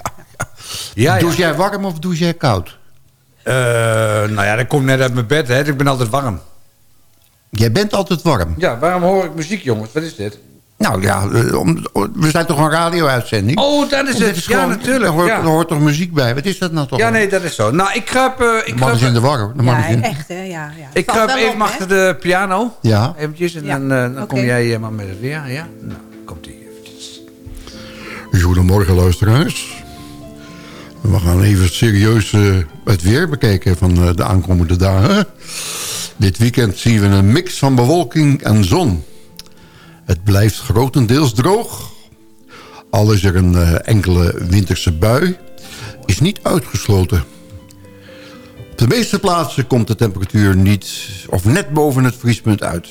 Speaker 12: Ja, ja.
Speaker 10: Douche jij warm of douche jij koud?
Speaker 12: Eh, nou ja, dat komt net uit mijn bed, hè. Ik ben altijd warm.
Speaker 10: Jij bent altijd warm.
Speaker 12: Ja, waarom hoor ik muziek, jongens? Wat is dit?
Speaker 10: Nou ja, eh, we zijn toch een radio-uitzending?
Speaker 12: Oh, dat is het. Ja,
Speaker 10: gewoon-
Speaker 12: natuurlijk,
Speaker 10: Er hoort,
Speaker 12: ja.
Speaker 10: er hoort toch muziek bij? Wat is dat nou toch?
Speaker 12: Ja, nee, dat is zo. Nou, ik kruip... eh, ik
Speaker 10: De man is
Speaker 12: kruip,
Speaker 10: in de war, hoor. De man
Speaker 8: Ja,
Speaker 10: is in...
Speaker 8: echt, hè? Ja, ja.
Speaker 12: ik kruip even
Speaker 8: op,
Speaker 12: achter de piano.
Speaker 10: Ja.
Speaker 12: Eventjes. En
Speaker 8: Ja,
Speaker 12: dan, eh, dan kom jij maar met het weer. Ja? Nou, komt ie eventjes.
Speaker 10: Goedemorgen luisteraars. We gaan even serieus eh, het weer bekijken van eh, de aankomende dagen. Dit weekend zien we een mix van bewolking en zon. Het blijft grotendeels droog. Al is er een eh, enkele winterse bui, is niet uitgesloten. Op de meeste plaatsen komt de temperatuur niet of net boven het vriespunt uit.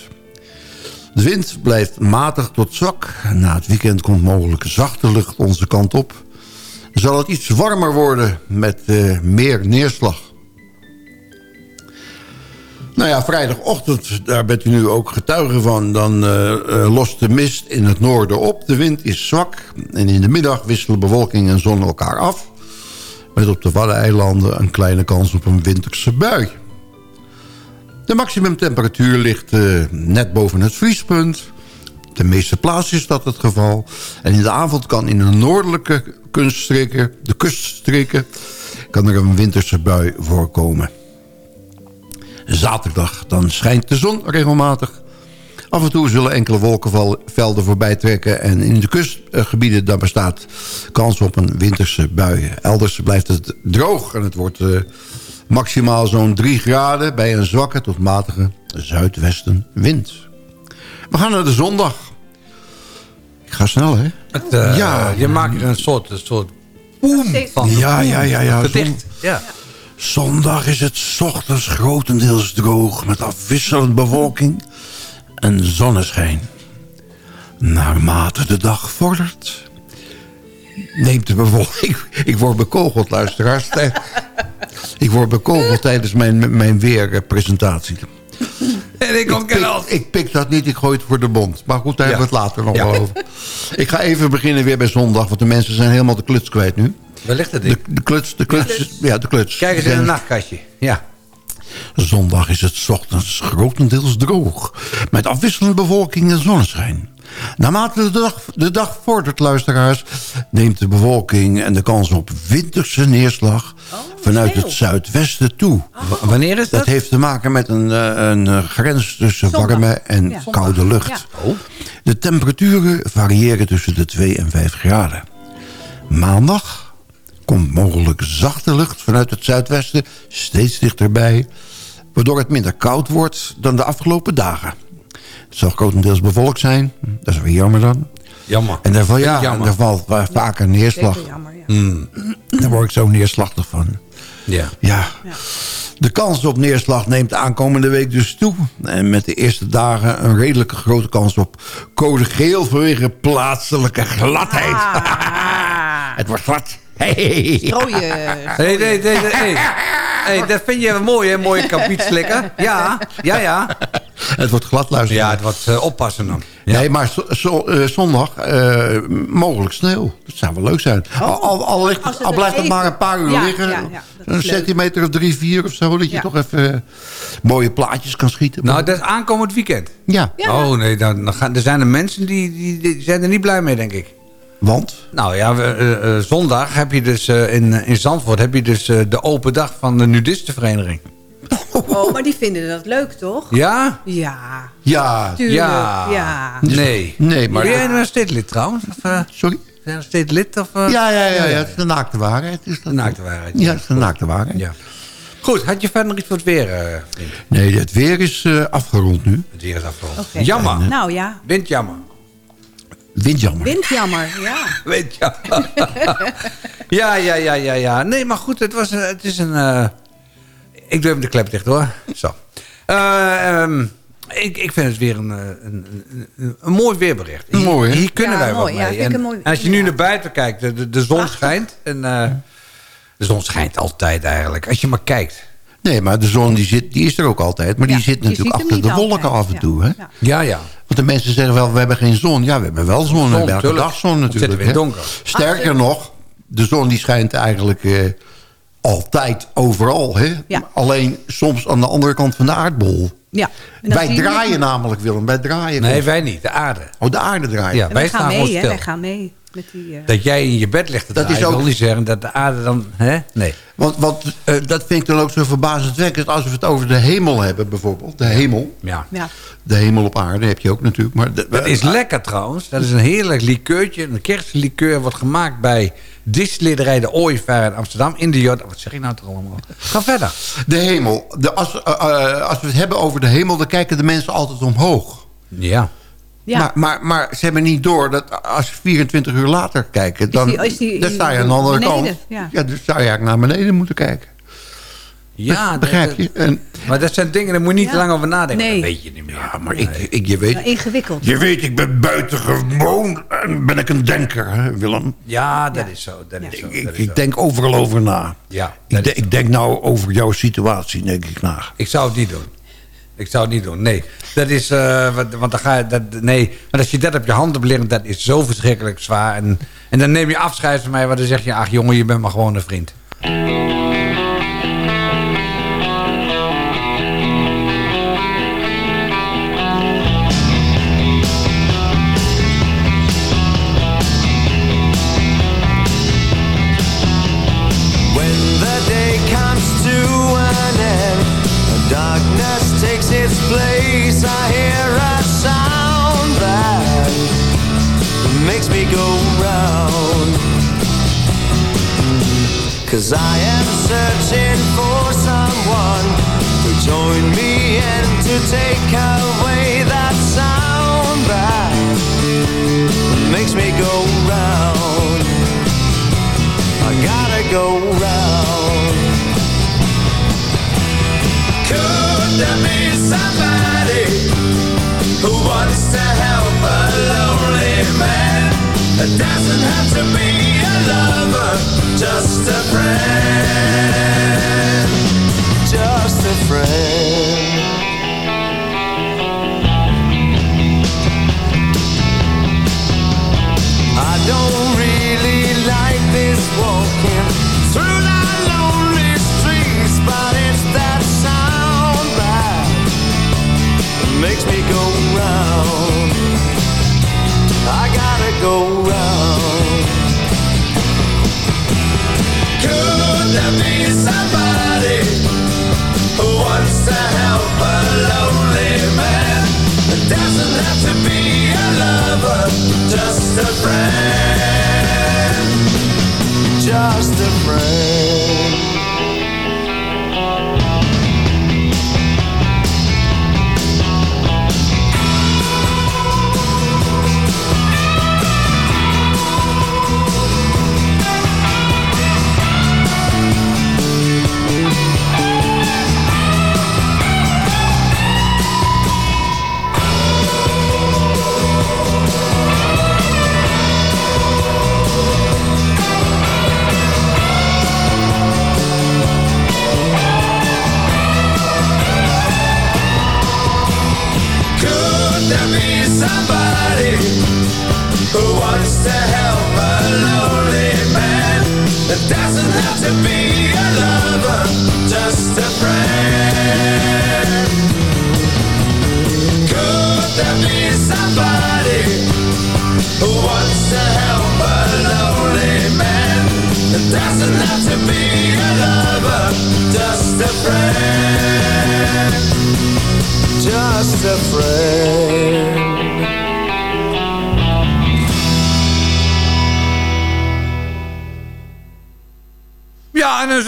Speaker 10: De wind blijft matig tot zwak. Na het weekend komt mogelijk zachte lucht onze kant op. Zal het iets warmer worden met eh, meer neerslag. Nou ja, vrijdagochtend, daar bent u nu ook getuige van... dan eh, eh, lost de mist in het noorden op. De wind is zwak. En in de middag wisselen bewolking en zon elkaar af. Met op de Waddeneilanden een kleine kans op een winterse bui. De maximumtemperatuur ligt eh, net boven het vriespunt. Op de meeste plaatsen is dat het geval. En in de avond kan in de noordelijke kuststreken, de kuststreken... kan er een winterse bui voorkomen. Zaterdag dan schijnt de zon regelmatig. Af en toe zullen enkele wolkenvelden voorbij trekken... en in de kustgebieden dan bestaat kans op een winterse bui. Elders blijft het droog en het wordt eh, maximaal zo'n 3 graden... bij een zwakke tot matige zuidwestenwind. We gaan naar de zondag. Ik ga snel, hè?
Speaker 7: Het, eh,
Speaker 10: Ja.
Speaker 7: Je maakt er een soort, een soort boom van.
Speaker 10: Ja, ja, ja. ja.
Speaker 7: Gedicht. Ja.
Speaker 10: Zondag is het 's ochtends grotendeels droog... met afwisselend bewolking en zonneschijn. Naarmate de dag vordert... neemt de bewolking... Ik, ik word bekogeld, luisteraars. Ik word bekogeld tijdens mijn, mijn weerpresentatie.
Speaker 7: En ik ook
Speaker 10: pik, ik pik dat niet, ik gooi het voor de bond. Maar goed, daar hebben we het later nog
Speaker 7: Ja.
Speaker 10: over. Ik ga even beginnen weer bij zondag... want de mensen zijn helemaal de kluts kwijt nu.
Speaker 7: Waar ligt het
Speaker 10: De,
Speaker 7: ding?
Speaker 10: de kluts, de kluts, ja, de kluts.
Speaker 7: Kijk eens in een nachtkastje. Ja.
Speaker 10: Zondag is het 's ochtends grotendeels droog. Met afwisselende bewolking en zonneschijn. Naarmate de dag, de dag vordert, luisteraars... neemt de bewolking en de kans op winterse neerslag... vanuit het zuidwesten toe.
Speaker 7: Wanneer is dat?
Speaker 10: Dat heeft te maken met een, eh, een eh, grens tussen
Speaker 8: Zondag.
Speaker 10: warme en
Speaker 8: Ja.
Speaker 10: koude lucht.
Speaker 8: Ja.
Speaker 7: Oh.
Speaker 10: De temperaturen variëren tussen de 2 en 5 graden. Maandag komt mogelijk zachte lucht vanuit het zuidwesten steeds dichterbij... waardoor het minder koud wordt dan de afgelopen dagen. Het zal grotendeels bewolkt zijn, dat is weer jammer dan.
Speaker 7: Jammer.
Speaker 10: En er, val, ja,
Speaker 7: Jammer.
Speaker 10: en er valt vaker neerslag.
Speaker 8: Zeker jammer, ja.
Speaker 10: Daar word ik zo neerslachtig van.
Speaker 7: Ja.
Speaker 10: Ja. De kans op neerslag neemt de aankomende week dus toe. En met de eerste dagen een redelijke grote kans op code geel vanwege plaatselijke gladheid. Het wordt glad. Hey.
Speaker 8: Strooien.
Speaker 7: Nee, nee, nee. nee, nee. Hey, dat vind je mooi, hè? Mooie kapietslikker. Ja, ja, ja.
Speaker 10: Het wordt glad, luister.
Speaker 7: Ja, het wordt eh, oppassen dan. Ja.
Speaker 10: Nee, maar zo- zo- eh, zondag eh, mogelijk sneeuw. Dat zou wel leuk zijn. al, al, al, ligt,
Speaker 8: Oh. Als het
Speaker 10: al blijft het
Speaker 8: even-
Speaker 10: maar een paar uur
Speaker 8: Ja,
Speaker 10: liggen.
Speaker 8: ja,
Speaker 10: een
Speaker 8: leuk.
Speaker 10: centimeter of drie, vier of zo. Dat je
Speaker 8: Ja.
Speaker 10: toch even mooie plaatjes kan schieten.
Speaker 7: Nou, dat is aankomend weekend.
Speaker 10: ja.
Speaker 7: Oh nee, dan, dan gaan, er zijn er mensen die, die, die zijn er niet blij mee, denk ik.
Speaker 10: Want?
Speaker 7: Nou ja, we, eh, eh, zondag heb je dus eh, in, in Zandvoort heb je dus de open dag van de nudistenvereniging.
Speaker 8: Oh, maar die vinden dat leuk, toch?
Speaker 7: Ja?
Speaker 8: Ja,
Speaker 10: Ja.
Speaker 8: tuurlijk.
Speaker 7: Ja.
Speaker 8: Ja.
Speaker 7: Nee.
Speaker 10: Nee, maar...
Speaker 7: Ben jij nog steeds lid trouwens? Of,
Speaker 10: Sorry?
Speaker 7: ben jij nog steeds lid? Of?
Speaker 10: Ja, ja, ja, ja, het is de naakte waarheid. Het is
Speaker 7: De naakte waarheid.
Speaker 10: Ja, het is de naakte waarheid.
Speaker 7: Ja. Goed, had je verder nog iets voor het weer?
Speaker 10: Nee, het weer is eh, afgerond nu.
Speaker 7: het weer is afgerond. Jammer.
Speaker 8: Nou ja,
Speaker 7: Windjammer.
Speaker 10: Windjammer.
Speaker 8: windjammer, ja.
Speaker 7: Windjammer. ja, ja, ja, ja, ja. Nee, maar goed, het, was, een- het is een... eh, Ik doe even de klep dicht hoor. Zo. Eh, ehm, ik, ik vind het weer een, eh, een, een, een, mooi weerbericht. Hier,
Speaker 10: Mooi, hè?
Speaker 7: Hier kunnen
Speaker 8: Ja,
Speaker 7: wij
Speaker 8: mooi.
Speaker 7: wat
Speaker 8: Ja,
Speaker 7: mee.
Speaker 8: vind ik
Speaker 7: En,
Speaker 8: een mooi-
Speaker 7: en als je nu
Speaker 8: ja.
Speaker 7: naar buiten kijkt, de, de, de zon schijnt. En, eh, de zon schijnt altijd eigenlijk. Als je maar kijkt.
Speaker 10: Nee, maar de zon die zit, die is er ook altijd. Maar
Speaker 8: Ja,
Speaker 10: die zit natuurlijk achter de wolken
Speaker 8: altijd.
Speaker 10: af en
Speaker 8: Ja.
Speaker 10: toe. Hè?
Speaker 8: Ja.
Speaker 7: Ja, ja.
Speaker 10: Want de mensen zeggen wel, we hebben geen zon. Ja, we hebben wel zon. we hebben elke dag zon
Speaker 7: Het
Speaker 10: natuurlijk.
Speaker 7: zit weer
Speaker 10: hè.
Speaker 7: donker.
Speaker 10: Sterker nog, de zon die schijnt eigenlijk eh, altijd overal. Hè?
Speaker 8: Ja.
Speaker 10: Alleen soms aan de andere kant van de aardbol.
Speaker 8: Ja.
Speaker 10: Wij
Speaker 8: je-
Speaker 10: draaien namelijk, Willem. Wij draaien.
Speaker 7: Nee, wij niet. De aarde.
Speaker 10: Oh, de aarde draait.
Speaker 7: Ja, wij
Speaker 8: wij gaan mee, hè? Wij gaan mee met die... eh,
Speaker 7: Dat jij in je bed ligt te
Speaker 10: Dat
Speaker 7: draaien,
Speaker 10: is ook-
Speaker 7: wil niet zeggen dat de aarde dan... Hè? Nee.
Speaker 10: Want, want eh, dat vind ik dan ook zo verbazendwekkend... als we het over de hemel hebben bijvoorbeeld. De hemel.
Speaker 7: Ja.
Speaker 8: ja.
Speaker 10: De hemel op aarde heb je ook natuurlijk. Maar de-
Speaker 7: Dat is lekker trouwens. Dat is een heerlijk likeurtje. Een kerstlikeur wordt gemaakt bij Distillerij de Ooievaar in Amsterdam. In de Jord... Wat zeg ik nou toch allemaal? Ga verder.
Speaker 10: De hemel. De, als, eh, eh, als we het hebben over de hemel... dan kijken de mensen altijd omhoog.
Speaker 7: Ja.
Speaker 8: Ja.
Speaker 10: Maar, maar, maar ze hebben niet door dat als ze 24 uur later kijken... dan,
Speaker 8: die- is die-
Speaker 10: dan sta je aan de andere
Speaker 8: beneden,
Speaker 10: kant.
Speaker 8: ja.
Speaker 10: Ja, dan zou je eigenlijk naar beneden moeten kijken.
Speaker 7: Ja,
Speaker 10: Begrijp
Speaker 7: dat-
Speaker 10: je? En,
Speaker 7: Maar dat zijn dingen, daar moet je niet
Speaker 8: Ja.
Speaker 7: te lang over nadenken.
Speaker 8: Nee.
Speaker 7: Dat weet je niet meer.
Speaker 10: ja, maar ik, ik, je weet...
Speaker 8: Nou, ingewikkeld.
Speaker 10: Je weet, ik ben buitengewoon en ben ik een denker, hè, Willem.
Speaker 7: Ja, dat is zo. Dat is zo.
Speaker 10: Ik,
Speaker 7: dat
Speaker 10: ik,
Speaker 7: is zo.
Speaker 10: ik denk overal over na.
Speaker 7: Ja,
Speaker 10: Ik, de- ik denk nou over jouw situatie, denk ik na.
Speaker 7: Ik zou het niet doen. Ik zou het niet doen, nee. Dat is, eh, want dan ga je, dat, nee. Maar als je dat op je hand hebt dat is zo verschrikkelijk zwaar. En, en dan neem je afscheid van mij, want dan zeg je, ach jongen, je bent maar gewoon een vriend.
Speaker 13: Cause I am searching for someone to join me and to take away that sound that makes me go round. I gotta go round. Could there be somebody who wants to help a lonely man? It doesn't have to be a lover, just a friend. Just a friend. I don't really like this walking through the lonely streets, but it's that sound that makes me go round. I gotta go. Could there be somebody who wants to help a lonely man? It doesn't have to be a lover, just a friend. Just a friend.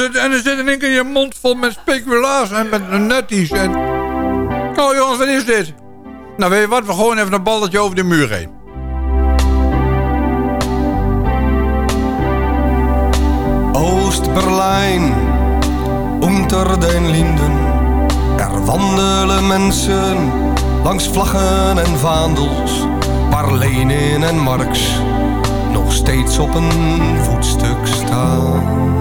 Speaker 7: En dan zit, in één keer je mond vol met speculaas en met nutties. En... Oh jongens, wat is dit? Nou, weet je wat? We gooien even een balletje over de muur heen.
Speaker 14: Oost-Berlijn, unter den Linden. Er wandelen mensen langs vlaggen en vaandels, waar Lenin en Marx nog steeds op een voetstuk staan.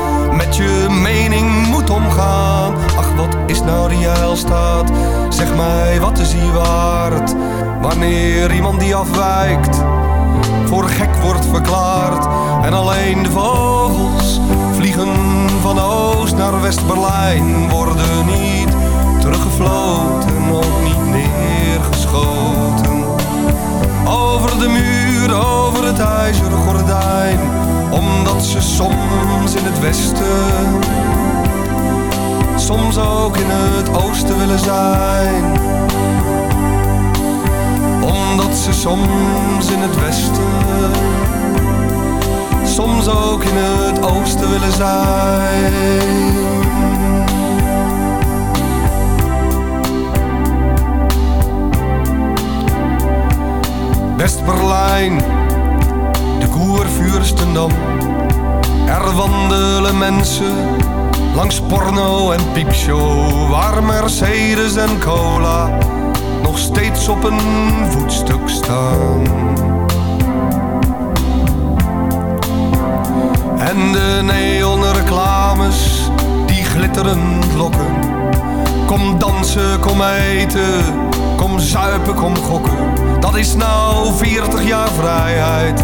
Speaker 14: met je mening moet omgaan. Ach, wat is nou die heilstaat? Zeg mij, wat is die waard? Wanneer iemand die afwijkt voor gek wordt verklaard. En alleen de vogels vliegen van oost naar West-Berlijn. Worden niet teruggefloten, ook niet neergeschoten. Over de muur, over het ijzeren gordijn omdat ze soms in het westen, soms ook in het oosten willen zijn. Omdat ze soms in het westen, soms ook in het oosten willen zijn. Westberlijn de Koervuurstendam. Er wandelen mensen langs porno en piepshow, waar Mercedes en cola nog steeds op een voetstuk staan. En de neonreclames die glitterend lokken. Kom dansen, kom eten, kom zuipen, kom gokken. Dat is nou 40 jaar vrijheid.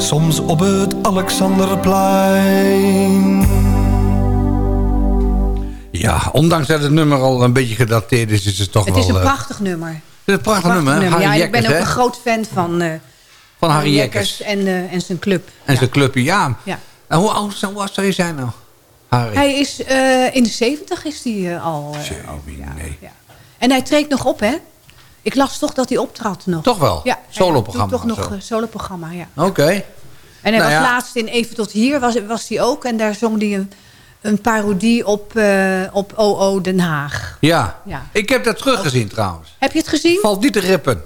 Speaker 14: soms op het Alexanderplein.
Speaker 7: Ja, ondanks dat het nummer al een beetje gedateerd is, is het toch
Speaker 8: Het
Speaker 7: wel...
Speaker 8: is een
Speaker 7: eh,
Speaker 8: prachtig nummer.
Speaker 7: het is een prachtig, nummer, hè? Harry
Speaker 8: ja, ik ben ook
Speaker 7: hè?
Speaker 8: een groot fan van, eh
Speaker 7: Van Harry Jekkers.
Speaker 8: en, eh, en zijn club.
Speaker 7: En zijn clubje, ja.
Speaker 8: Ja.
Speaker 7: En hoe oud zou je zijn nou, Harry?
Speaker 8: Hij is eh, in de 70 is hij eh, al. eh,
Speaker 7: nee.
Speaker 8: ja. En hij treedt nog op, hè? Ik las toch dat hij optrad nog.
Speaker 7: Toch wel?
Speaker 8: Ja.
Speaker 7: Soloprogramma
Speaker 8: Hij doet
Speaker 7: of
Speaker 8: toch nog een soloprogramma, ja.
Speaker 7: Oké.
Speaker 8: En hij
Speaker 7: Nou
Speaker 8: was
Speaker 7: ja.
Speaker 8: laatst in Even tot hier, was, was hij ook. En daar zong hij een, een parodie op, eh, op OO Den Haag.
Speaker 7: Ja.
Speaker 8: Ja.
Speaker 7: Ik heb dat teruggezien trouwens.
Speaker 8: Heb je het gezien?
Speaker 7: Valt niet te rippen.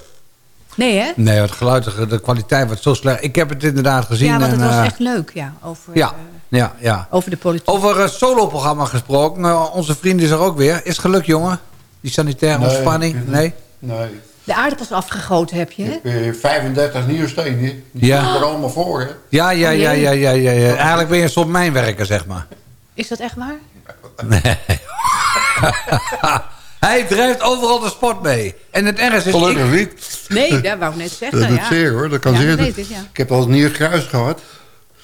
Speaker 8: Nee, hè?
Speaker 7: Nee, het geluid, de kwaliteit was zo slecht. Ik heb het inderdaad gezien.
Speaker 8: ja, want het
Speaker 7: en,
Speaker 8: was
Speaker 7: eh,
Speaker 8: echt leuk, ja. Over,
Speaker 7: Ja, ja, ja.
Speaker 8: over de politiek.
Speaker 7: Over het soloprogramma gesproken. Nou, onze vriend is er ook weer. Is het gelukt, jongen? Die sanitaire
Speaker 10: Nee.
Speaker 7: ontspanning? Nee?
Speaker 10: Nee.
Speaker 8: De aardappels afgegoten heb je, hè?
Speaker 10: Eh, 35 nieuwstenen. Die
Speaker 7: Ja.
Speaker 10: zitten er allemaal voor, hè?
Speaker 7: Ja, ja,
Speaker 8: Oh,
Speaker 7: ja,
Speaker 8: jee.
Speaker 7: ja, ja, ja, ja. Eigenlijk ben je een soort mijnwerker, zeg maar.
Speaker 8: Is dat echt waar?
Speaker 7: Nee. Hij drijft overal de sport mee. En het ergste is...
Speaker 10: Gelukkig
Speaker 7: ik-
Speaker 10: niet.
Speaker 8: Nee, dat wou ik net zeggen.
Speaker 10: Dat doet
Speaker 8: ja.
Speaker 10: zeer, hoor. Dat kan
Speaker 8: Ja,
Speaker 10: zeer.
Speaker 8: ik, ja.
Speaker 10: Ik heb al een nieuw kruis gehad.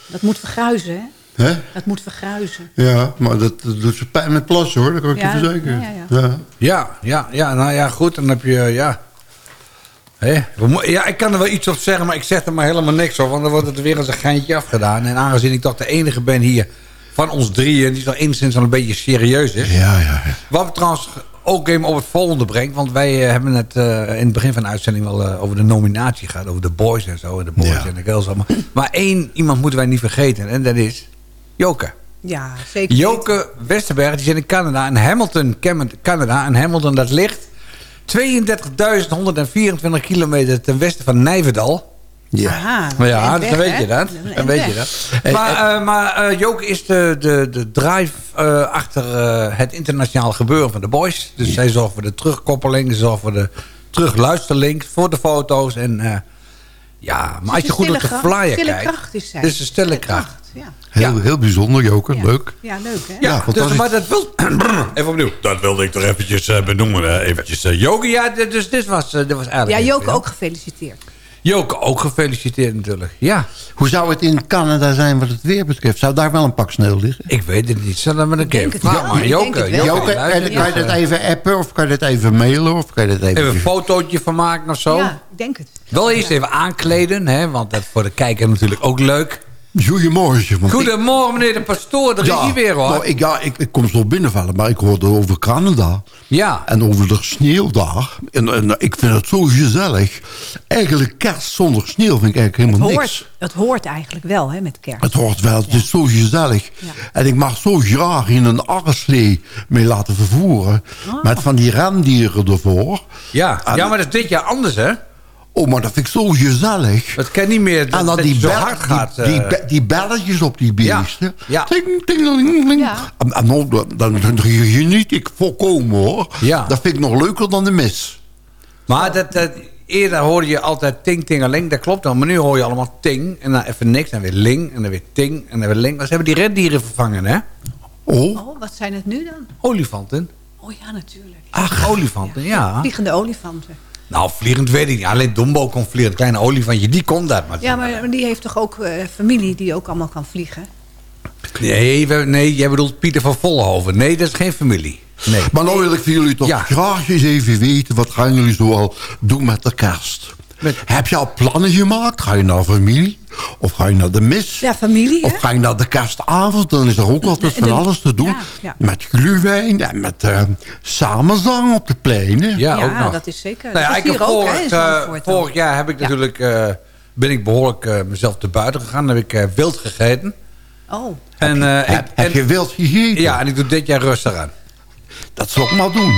Speaker 8: Dat moet vergruizen, hè?
Speaker 10: Hè?
Speaker 8: Dat moet vergruizen.
Speaker 10: Ja, maar dat, dat doet ze pijn met plassen, hoor. Dat kan ik
Speaker 8: Ja,
Speaker 10: je verzekeren.
Speaker 8: ja, ja,
Speaker 10: ja.
Speaker 7: Ja, ja, ja, nou ja, goed. Dan heb je, ja... We ja, ik kan er wel iets op zeggen, maar ik zeg er maar helemaal niks op. Want dan wordt het weer als een geintje afgedaan. En aangezien ik toch de enige ben hier van ons drieën... die toch enigszins al een beetje serieus is.
Speaker 10: Ja, ja, ja.
Speaker 7: Wat me trouwens ook even op het volgende brengt. Want wij eh, hebben het eh, in het begin van de uitzending wel eh, over de nominatie gehad. Over de boys en zo. En de boys
Speaker 10: Ja.
Speaker 7: en de girls allemaal. Maar één iemand moeten wij niet vergeten. En dat is Joke.
Speaker 8: Ja, zeker.
Speaker 7: Joke Westerberg, die zit in Canada. In Hamilton, Canada. En Hamilton, dat ligt 32.124 kilometer ten westen van Nijverdal.
Speaker 10: Ja.
Speaker 8: Aha,
Speaker 7: Maar ja,
Speaker 8: en
Speaker 7: dan
Speaker 8: weg,
Speaker 7: weet je dat.
Speaker 8: En
Speaker 7: Dan weet je dat. Maar, eh, maar eh, Joke is de, de, de drive eh, achter het internationaal gebeuren van de boys. Dus zij zorgt voor de terugkoppeling. Ze zorgt voor de terugluisterlink. Voor de foto's. En eh, ja, maar als je goed op de flyer
Speaker 8: stille
Speaker 7: kijkt.
Speaker 8: kracht is zij.
Speaker 7: Dit is een stille kracht.
Speaker 8: Ja,
Speaker 10: Heel, heel bijzonder, Joker. Leuk.
Speaker 8: ja leuk, hè?
Speaker 7: Ja,
Speaker 10: Ja,
Speaker 7: dus, maar dat wil... Even opnieuw. Dat wilde ik toch eventjes eh, benoemen. Eventjes uh, Joke. Ja, dus dit was, eh, dit was eigenlijk...
Speaker 8: Ja,
Speaker 7: het,
Speaker 8: Joke ook gefeliciteerd.
Speaker 7: Joke ook gefeliciteerd natuurlijk. Ja,
Speaker 10: Hoe zou het in Canada zijn wat het weer betreft? Zou daar wel een pak sneeuw liggen?
Speaker 7: ik weet het niet. Zullen we een keer vragen?
Speaker 8: wel.
Speaker 7: Maar Joke. Joke,
Speaker 10: en kan je dat
Speaker 7: eh,
Speaker 10: even appen of kan je dat even mailen? Of kan je dat even...
Speaker 7: Even een fotootje van maken of zo.
Speaker 8: Ja, ik denk het.
Speaker 7: Wel eerst even aankleden, hè, want dat is voor de kijker natuurlijk ook leuk.
Speaker 10: Goedemorgen.
Speaker 7: Goedemorgen meneer de pastoor, daar is hij weer hoor.
Speaker 10: Nou, ik, ja, ik, ik kom zo binnenvallen, maar ik hoorde over Canada.
Speaker 7: Ja.
Speaker 10: En over de sneeuw daar. En, en ik vind het zo gezellig. Eigenlijk kerst zonder sneeuw vind ik eigenlijk
Speaker 8: Het
Speaker 10: helemaal
Speaker 8: hoort,
Speaker 10: niks.
Speaker 8: het hoort eigenlijk wel, hè, met kerst.
Speaker 10: Het hoort wel, het is zo gezellig. En ik mag zo graag in een arreslee mee laten vervoeren.
Speaker 8: Oh.
Speaker 10: Met van die rendieren ervoor.
Speaker 7: Ja.
Speaker 10: En-
Speaker 7: ja, maar dat is dit jaar anders hè.
Speaker 10: Oh, maar dat vind ik zo gezellig.
Speaker 7: Het kan niet meer dat,
Speaker 10: En dan
Speaker 7: dat
Speaker 10: die, bel-
Speaker 7: hard gaat.
Speaker 10: die, die,
Speaker 7: eh,
Speaker 10: be- die belletjes op die beesten.
Speaker 7: Ja.
Speaker 10: Ting, ting, ting.
Speaker 8: Ja.
Speaker 10: En, en dan, dan, dan geniet ik volkomen hoor.
Speaker 7: Ja.
Speaker 10: Dat vind ik nog leuker dan de mis.
Speaker 7: maar dat, dat, eerder hoorde je altijd ting, tingeling. Dat klopt dan. Maar nu hoor je allemaal ting. En dan even niks. En weer ling. En dan weer ting. En dan weer ling. Maar ze hebben die reddieren vervangen, hè? Oh.
Speaker 8: Oh, wat zijn het nu dan?
Speaker 7: Olifanten.
Speaker 8: Oh ja, natuurlijk.
Speaker 7: Ach, olifanten, ja.
Speaker 8: Vliegende olifanten.
Speaker 7: Nou, vliegend weet ik niet. Alleen Dumbo kon vliegen. Het kleine olifantje, die kon dat. Maar
Speaker 8: Ja, maar maar die heeft toch ook eh, familie die ook allemaal kan vliegen?
Speaker 7: Nee, we- nee, jij bedoelt Pieter van Vollenhoven. Nee, dat is geen familie. Nee.
Speaker 10: Maar nou wil ik van jullie toch graag eens even weten... wat gaan jullie zoal doen met de kerst? Heb je al plannen gemaakt? Ga je naar familie? Of ga je naar de mis?
Speaker 8: Ja, familie, hè?
Speaker 10: Of ga je naar de kerstavond? Dan is er ook altijd van alles te doen.
Speaker 8: ja, ja.
Speaker 10: Met gluwijn en met eh, samenzang op de pleinen.
Speaker 8: Ja, dat is zeker.
Speaker 7: Nou ja,
Speaker 8: dat
Speaker 7: ik heb
Speaker 8: hier ook,
Speaker 7: vorig, eh, vorig jaar heb ik natuurlijk, eh, ben ik behoorlijk eh, mezelf te buiten gegaan. Dan heb ik wild gegeten.
Speaker 8: Oh.
Speaker 7: En, eh,
Speaker 10: heb-
Speaker 7: ik,
Speaker 10: heb je wild gegeten?
Speaker 7: Ja, en ik doe dit jaar rustig aan.
Speaker 10: Dat zal ik maar doen.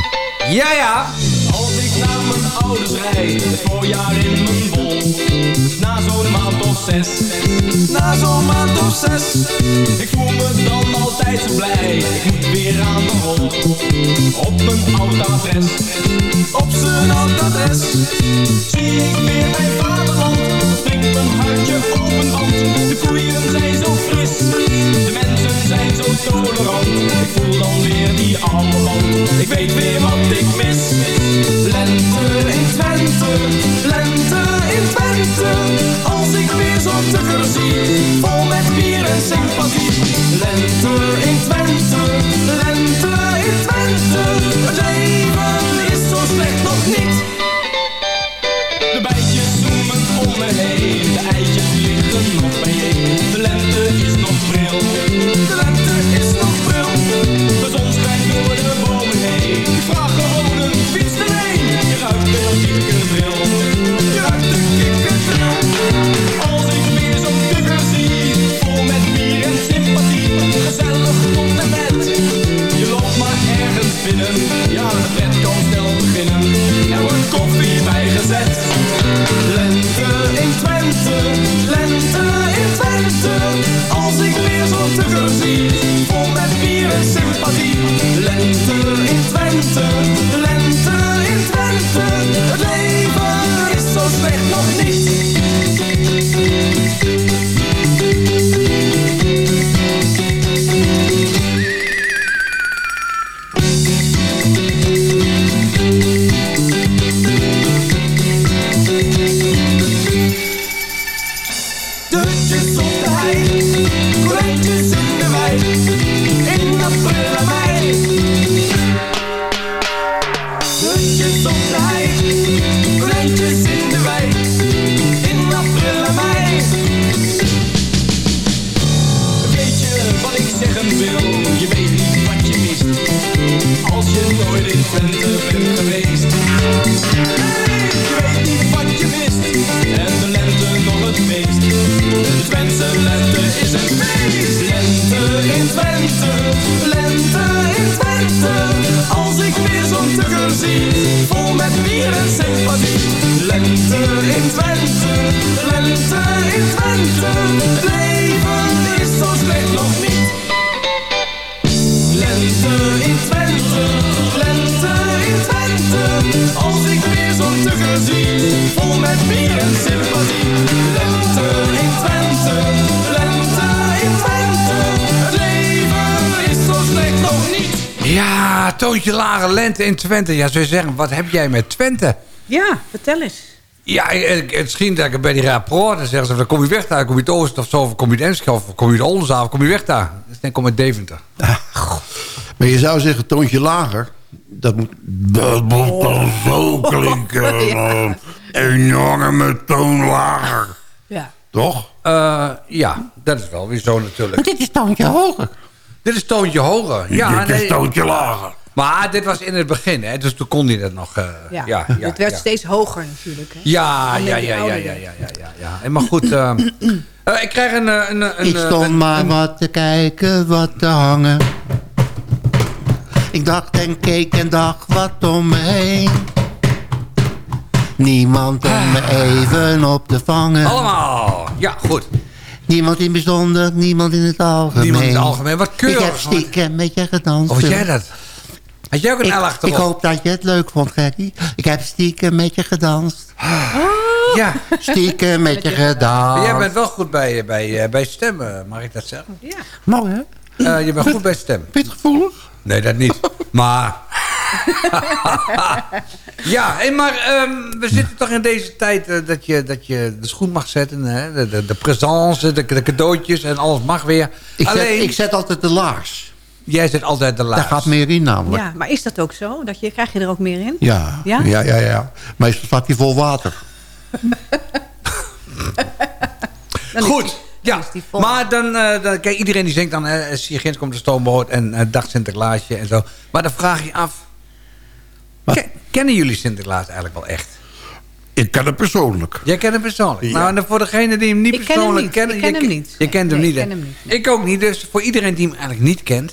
Speaker 7: Ja, ja.
Speaker 12: Als ik mijn ouders het voorjaar in mijn bol. Na zo'n maand of zes, na zo'n maand of zes. Ik voel me dan altijd zo blij, ik moet weer aan de rol. Op mijn oud adres, op zijn oud adres. Zie ik weer mijn vaderland, springt mijn hartje open, want de koeien zijn zo fris. Ik voel dan weer die oude band. Ik weet weer wat ik mis. Lente in Twente, lente in Twente. Als ik weer zo'n tukker zie, vol met bier en sympathie. Lente in Twente, lente in Twente. Het leven is zo slecht nog niet. De bijtjes zoemen om me heen, de eitjes liggen nog bijeen. De lente is nog pril, de zon schijnt door de bomen heen. Vraag gewoon een fiets erheen. Je ruikt de kikkerdril, je ruikt de kikkerdril. Als ik weer zo'n tukker zie, vol met bier en sympathie. Gezellig met. Je loopt maar ergens binnen, ja de pret kan snel beginnen. Er wordt koffie bijgezet. Lente in Twente, lente. Ik weer zo'n tukker zie, vol met bier en sympathie. Lente in Twente, lente in Twente. Het leven is zo slecht nog niet. Lente in Twente.
Speaker 7: Ja, zou je zeggen, wat heb jij met Twente?
Speaker 8: Ja, vertel eens.
Speaker 7: Ja, het, schijnt dat ik bij die praat. Dan zeggen ze, dan kom je weg daar. Kom je het Oosten of zo. Of kom je Enschede of kom je het Oldenzaal. Of kom je weg daar. Dus dan kom je Deventer.
Speaker 10: Maar je zou zeggen, toontje lager. Dat moet, dat moet dan zo klinken.
Speaker 8: Ja.
Speaker 10: Een enorme toon lager.
Speaker 8: Ja.
Speaker 10: Toch?
Speaker 7: Eh, ja, dat is wel weer zo natuurlijk.
Speaker 15: Maar dit is toontje hoger.
Speaker 7: Dit is toontje hoger. Ja,
Speaker 10: Dit is toontje lager.
Speaker 7: Maar dit was in het begin, hè. Dus toen kon hij dat nog... eh,
Speaker 8: Ja.
Speaker 7: ja, ja,
Speaker 8: het werd
Speaker 7: ja.
Speaker 8: steeds hoger natuurlijk. Hè?
Speaker 7: Ja, ja, ja, ja, ja, ja, ja, ja, ja. En maar goed, eh, eh, ik krijg een... een, een
Speaker 15: Ik stond
Speaker 7: een-
Speaker 15: maar
Speaker 7: een-
Speaker 15: wat te kijken, wat te hangen. Ik dacht en keek en dacht wat om me heen. Niemand om me even op te vangen.
Speaker 7: Allemaal. Ja, goed.
Speaker 15: Niemand in bijzonder, niemand in het algemeen.
Speaker 7: Niemand in het algemeen. Wat keurig.
Speaker 15: Ik heb stiekem met je gedanst.
Speaker 7: Of jij dat? Had jij ook een
Speaker 15: Ik,
Speaker 7: L achterop?
Speaker 15: ik hoop dat je het leuk vond, Gerry. Ik heb stiekem met je gedanst.
Speaker 7: Ja.
Speaker 9: Stiekem met je gedaan.
Speaker 7: Jij bent wel goed bij, bij, bij stemmen, mag ik dat zeggen?
Speaker 8: Ja.
Speaker 9: Mooi, hè?
Speaker 7: Eh, je bent goed bij stemmen.
Speaker 9: Pitgevoelig?
Speaker 7: Nee, dat niet. Maar... ja, hey, maar ehm, we zitten toch in deze tijd eh, dat, je, dat je de schoen mag zetten. Hè? De, de, de présence, de, de cadeautjes en alles mag weer.
Speaker 9: Ik,
Speaker 7: Alleen,
Speaker 9: zet, ik zet altijd de laars.
Speaker 7: Jij zet altijd de laars.
Speaker 9: Daar gaat meer in namelijk.
Speaker 8: ja, maar is dat ook zo? Dat je, krijg je er ook meer in?
Speaker 9: Ja,
Speaker 8: Ja?
Speaker 9: ja, ja. ja, Meestal staat hij vol water.
Speaker 7: Goed. Ja, maar dan, eh, dan... Kijk, iedereen die zingt dan... Uh, Siergens komt de stoomboot en eh, dag Sinterklaasje en zo. Maar dan vraag je af... Ken- kennen jullie Sinterklaas eigenlijk wel echt?
Speaker 10: Ik ken het persoonlijk.
Speaker 7: Jij kent hem persoonlijk.
Speaker 10: Ja.
Speaker 7: Nou, en voor degene die hem niet
Speaker 8: Ik hem
Speaker 7: persoonlijk kennen...
Speaker 8: Ik ken
Speaker 7: je
Speaker 8: hem niet.
Speaker 7: Je kent hem
Speaker 8: Nee,
Speaker 7: niet,
Speaker 8: ik ken hem niet.
Speaker 7: Ik ook niet. Dus voor iedereen die hem eigenlijk niet kent...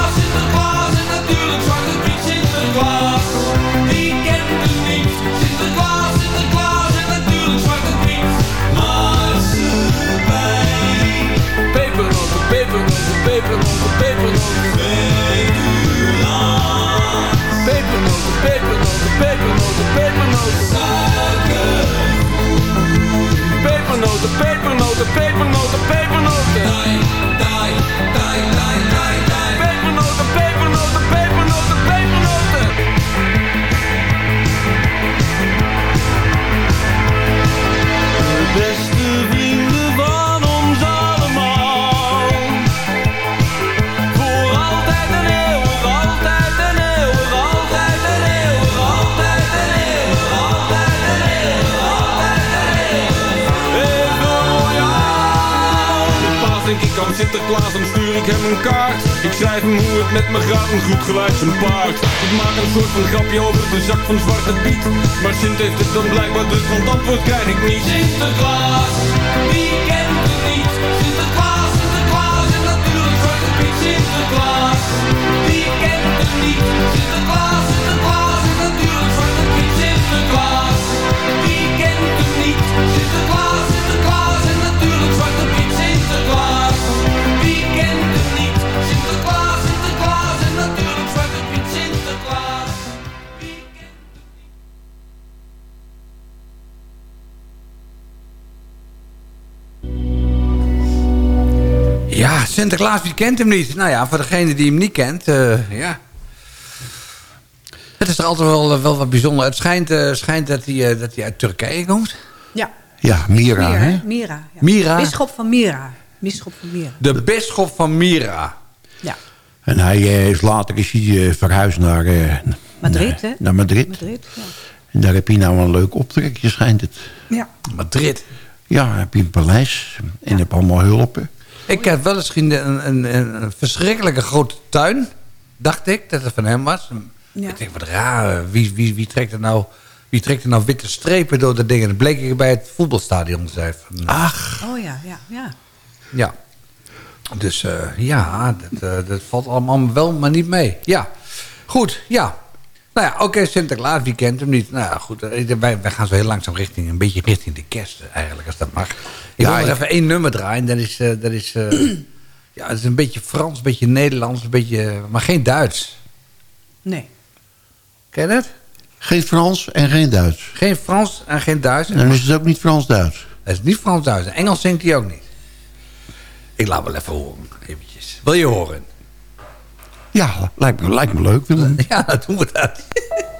Speaker 12: Pepernoten, pepernoten, pepernoten, pepernoten Pepernoten, pepernoten, pepernoten, Suiker Pepernoten, pepernoten, pepernoten, pepernoten aan Sinterklaas, dan stuur ik hem een kaart. Ik schrijf hem hoe het met me gaat, een goed gelijk zijn paard. Ik maak een soort van grapje over de zak van Zwarte Piet. Maar Sint heeft dan blijkbaar druk, want antwoord krijg ik niet. Sinterklaas, wie kent Sinterklaas, wie kent
Speaker 7: hem niet? Nou ja, voor degene die hem niet kent, eh, ja. Het is er altijd wel, wel wat bijzonder. Het schijnt, eh, schijnt dat, hij, eh, dat hij uit Turkije komt.
Speaker 8: Ja.
Speaker 9: Ja, Mira,
Speaker 8: Mira,
Speaker 9: hè?
Speaker 8: Mira. ja.
Speaker 7: Mira?
Speaker 8: Bisschop van Mira. Bisschop van Mira.
Speaker 7: De bisschop van Mira.
Speaker 8: Ja.
Speaker 9: En hij eh, is later is hij, eh, verhuisd naar... eh,
Speaker 8: Madrid,
Speaker 9: naar,
Speaker 8: hè?
Speaker 9: Naar Madrid.
Speaker 8: Madrid, ja.
Speaker 9: En daar heb je nou een leuk optrekje, schijnt het.
Speaker 8: Ja.
Speaker 7: Madrid.
Speaker 9: Ja, heb je een paleis. En heb allemaal hulpen.
Speaker 7: Ik heb wel eens een, een, een, een verschrikkelijke grote tuin. Dacht ik dat het van hem was.
Speaker 8: Ja.
Speaker 7: Ik denk, wat raar. Wie, wie, wie, trekt er nou, wie trekt er nou witte strepen door de dingen? Dat bleek ik bij het voetbalstadion te zijn. Van,
Speaker 9: Ach.
Speaker 8: Oh ja, ja, ja.
Speaker 7: Ja. Dus eh, ja, dat, eh, dat valt allemaal wel, maar niet mee. Ja. Goed, ja. Nou ja, oké, Sinterklaas, wie kent hem niet? Nou ja, goed, eh, wij, wij gaan zo heel langzaam richting, een beetje richting de kerst eigenlijk, als dat mag. Ik
Speaker 9: Ja,
Speaker 7: wil nog
Speaker 9: ik-
Speaker 7: even één nummer draaien, dat is, eh, dat is eh, Ja, het is een beetje Frans, een beetje Nederlands, een beetje, maar geen Duits.
Speaker 8: Nee.
Speaker 7: Ken je dat?
Speaker 10: Geen Frans en geen Duits.
Speaker 7: Geen Frans en geen Duits.
Speaker 10: En dan is het ook niet Frans-Duits.
Speaker 7: Het is niet Frans-Duits. Engels zingt hij ook niet. Ik laat wel even horen. Eventjes. Wil je horen?
Speaker 10: Ja, lijkt me, lijkt me leuk. Willem.
Speaker 7: Ja, doen we dat.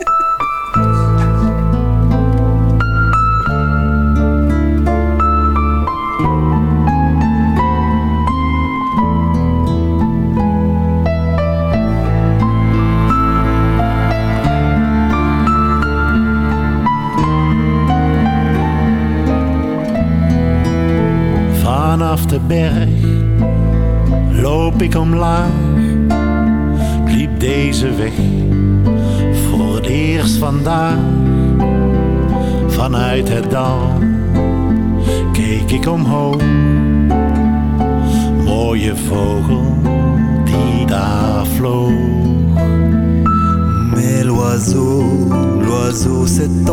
Speaker 16: ik omhoog. Mooie vogel die daar vloog.
Speaker 13: Mais l'oiseau, l'oiseau s'est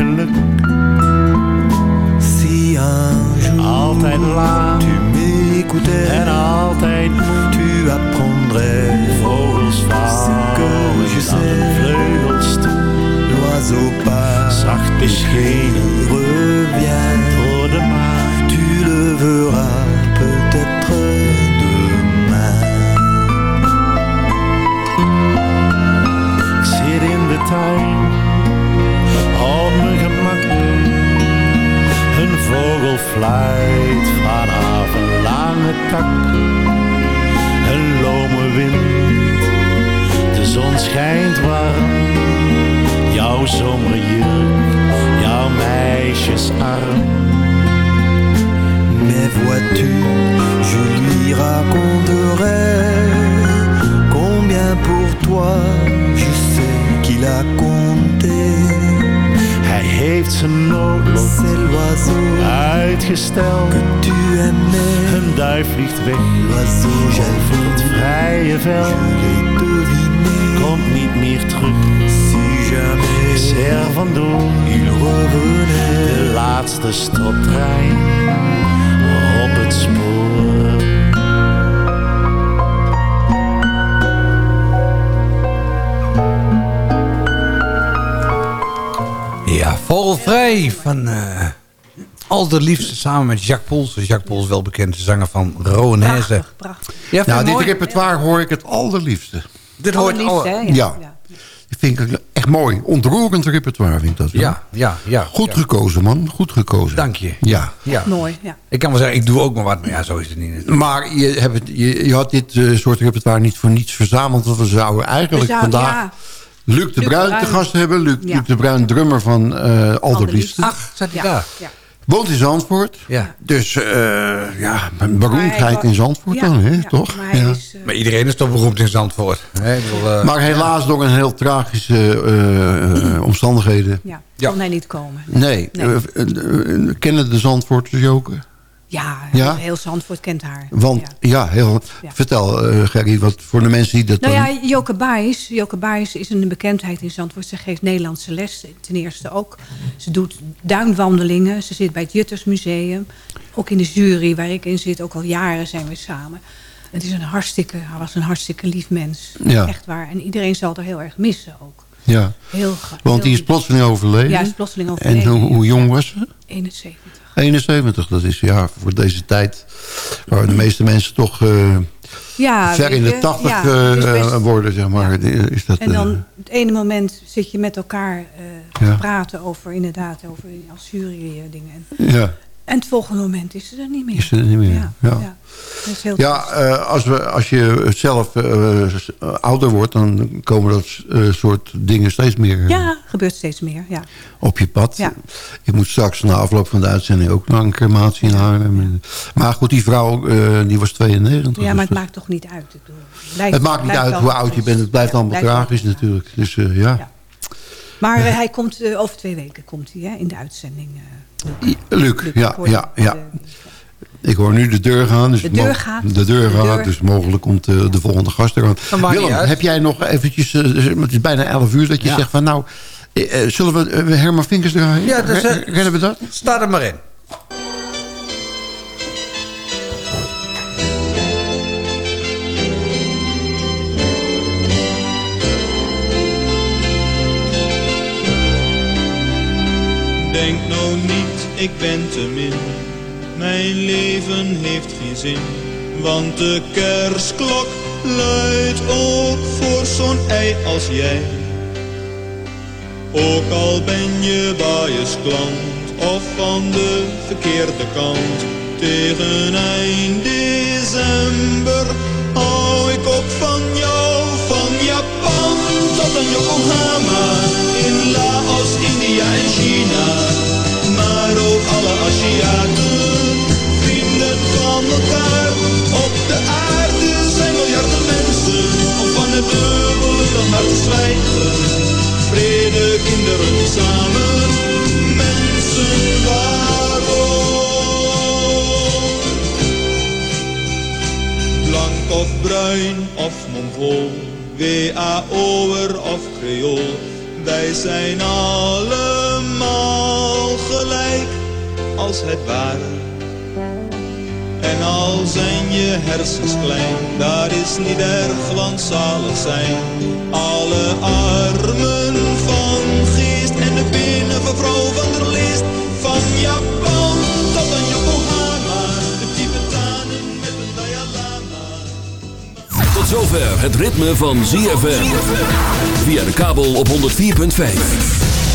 Speaker 16: geluk.
Speaker 13: Si un jour
Speaker 16: Altijd laat
Speaker 13: tu m'écoutais
Speaker 16: en altijd
Speaker 13: tu apprendrais
Speaker 16: vogels
Speaker 13: que je
Speaker 16: aan
Speaker 13: sais.
Speaker 16: vleugels.
Speaker 13: L'oiseau part
Speaker 16: Zacht beschenen
Speaker 13: revient.
Speaker 16: Fluit vanaf een lange tak. Een lome wind, de zon schijnt warm. Jouw zomerjurk, jouw meisjesarm.
Speaker 13: Mais vois-tu, je lui raconterai combien pour toi je sais qu'il a compté.
Speaker 16: Heeft zijn noodlot uitgesteld. Een duif vliegt weg over het vrije veld. Komt niet meer terug, is. De laatste stoptrein op het spoor.
Speaker 7: Ja, Vogelvrij van eh Al de Liefste samen met Jacques Poels. Jacques Poels, wel bekend, de zanger van Rowanese.
Speaker 8: Prachtig, prachtig.
Speaker 7: Ja,
Speaker 10: nou, dit
Speaker 7: mooi?
Speaker 10: repertoire hoor ik het allerliefste.
Speaker 7: Dit hoort
Speaker 8: Allerliefste,
Speaker 7: alle...
Speaker 8: hè?
Speaker 10: Ja. Dat vind ik echt mooi. Ontroerend repertoire vind ik dat. wel.
Speaker 7: Ja, ja, ja.
Speaker 10: Goed
Speaker 7: ja.
Speaker 10: gekozen, man. Goed gekozen.
Speaker 7: Dank je.
Speaker 10: Ja.
Speaker 7: Ja.
Speaker 8: Mooi, ja.
Speaker 7: Ik kan wel zeggen, ik doe ook maar wat, maar ja, zo is het niet. natuurlijk.
Speaker 10: Maar je, hebt het, je, je had dit eh, soort repertoire niet voor niets verzameld. Want we zouden eigenlijk
Speaker 8: We zouden-
Speaker 10: vandaag
Speaker 8: ja.
Speaker 10: Luc de
Speaker 8: Luc
Speaker 10: Bruin
Speaker 8: Bruin.
Speaker 10: te gast hebben. Luc,
Speaker 8: Ja.
Speaker 10: Luc de Bruin, drummer van eh Alderliefste.
Speaker 7: Ach, zat hij
Speaker 8: Ja,
Speaker 7: daar?
Speaker 8: ja.
Speaker 10: Woont in Zandvoort.
Speaker 7: Ja.
Speaker 10: Dus eh, ja, een beroemdheid in Zandvoort
Speaker 8: ja,
Speaker 10: dan, hè,
Speaker 8: ja,
Speaker 10: toch?
Speaker 8: Maar,
Speaker 10: Ja.
Speaker 8: is, eh,
Speaker 7: Maar iedereen is toch beroemd in Zandvoort? Hè? Bedoel, eh,
Speaker 10: Maar helaas door een heel tragische omstandigheden.
Speaker 8: ja,
Speaker 7: Ja.
Speaker 8: kon hij niet komen.
Speaker 10: Nee,
Speaker 8: Nee.
Speaker 10: kennen de Zandvoorters Joken?
Speaker 8: Ja,
Speaker 10: Ja?
Speaker 8: heel Zandvoort kent haar.
Speaker 10: Want, ja, heel,
Speaker 8: Ja.
Speaker 10: vertel eh Gerry, wat voor de mensen die dat
Speaker 8: Nou
Speaker 10: dan...
Speaker 8: ja, Joke Baes, Joke Baes is een bekendheid in Zandvoort. Ze geeft Nederlandse les, ten eerste ook. Ze doet duinwandelingen. Ze zit bij het Juttersmuseum. Ook in de jury waar ik in zit. Ook al jaren zijn we samen. Het is een hartstikke, hij was een hartstikke lief mens.
Speaker 10: Ja.
Speaker 8: Echt waar. En iedereen zal er heel erg missen ook.
Speaker 10: Ja.
Speaker 8: Heel
Speaker 10: Want
Speaker 8: heel
Speaker 10: die is plotseling overleden.
Speaker 8: Ja, is plotseling
Speaker 10: En
Speaker 8: overleden,
Speaker 10: hoe,
Speaker 8: ja.
Speaker 10: hoe jong was ze?
Speaker 8: 71.
Speaker 10: 71, dat is ja, voor deze tijd... waar de meeste mensen toch eh,
Speaker 8: Ja,
Speaker 10: ver in de
Speaker 8: je,
Speaker 10: 80
Speaker 8: ja,
Speaker 10: eh,
Speaker 8: best-
Speaker 10: eh, worden, zeg maar. Is dat,
Speaker 8: En dan
Speaker 10: eh,
Speaker 8: het ene moment zit je met elkaar eh, te praten over inderdaad over Assyrië dingen. En,
Speaker 10: ja,
Speaker 8: en het volgende moment is ze er niet meer.
Speaker 10: is er niet meer.
Speaker 8: Ja,
Speaker 10: Ja,
Speaker 8: ja. Dat is heel
Speaker 10: ja eh, als, we, als je zelf eh, ouder wordt... dan komen dat eh, soort dingen steeds meer
Speaker 8: Ja, gebeurt steeds meer. Ja.
Speaker 10: op je pad.
Speaker 8: Ja.
Speaker 10: Ik moet straks na afloop van de uitzending ook naar een crematie in Haarlem. Maar goed, die vrouw eh, die was 92.
Speaker 8: ja, maar
Speaker 10: dus
Speaker 8: het
Speaker 10: dat-
Speaker 8: maakt toch niet uit. Het blijft-
Speaker 10: het maakt niet uit hoe oud je bent. Het blijft
Speaker 8: Ja,
Speaker 10: allemaal tragisch natuurlijk. Dus eh, ja.
Speaker 8: Maar hij komt eh, over twee weken komt hij, hè, in de uitzending.
Speaker 10: Luc, ja, ja, ja. Ik hoor nu de deur gaan. Dus
Speaker 8: De deur gaat.
Speaker 10: De deur
Speaker 8: De
Speaker 10: gaat,
Speaker 8: deur.
Speaker 10: dus mogelijk komt eh, de volgende gast eraan. Willem, heb jij nog eventjes... eh, het is bijna 11 uur dat je
Speaker 7: Ja.
Speaker 10: zegt van nou... eh, eh, zullen we Herman Vinkers draaien?
Speaker 7: Ja, dus,
Speaker 10: Kennen we dat?
Speaker 7: Sta er maar in.
Speaker 17: Denk nou niet, ik ben te min. Mijn leven heeft geen zin. Want de kerstklok luidt ook voor zo'n ei als jij. Ook al ben je klant of van de verkeerde kant. Tegen eind december hou ik ook van jou. Van Japan tot aan Yokohama. In Laos, India en China. Ook alle Aziaten. Vrienden van elkaar. Op de aarde zijn miljarden mensen. Om van het dubbele dan maar te zwijgen. Vrede, kinderen samen. Mensen waarom? Blank of bruin of mongool, WAO'er of creool. Wij zijn allemaal gelijk als het ware. En al zijn je hersens klein, dat is niet erg, want zalig zijn. Alle armen van geest en de binnen van vrouw van der leest. Van Japan tot aan Yokohama, de Tibetanen met een Dalai.
Speaker 5: Tot zover het ritme van ZFM. Via de kabel op 104.5.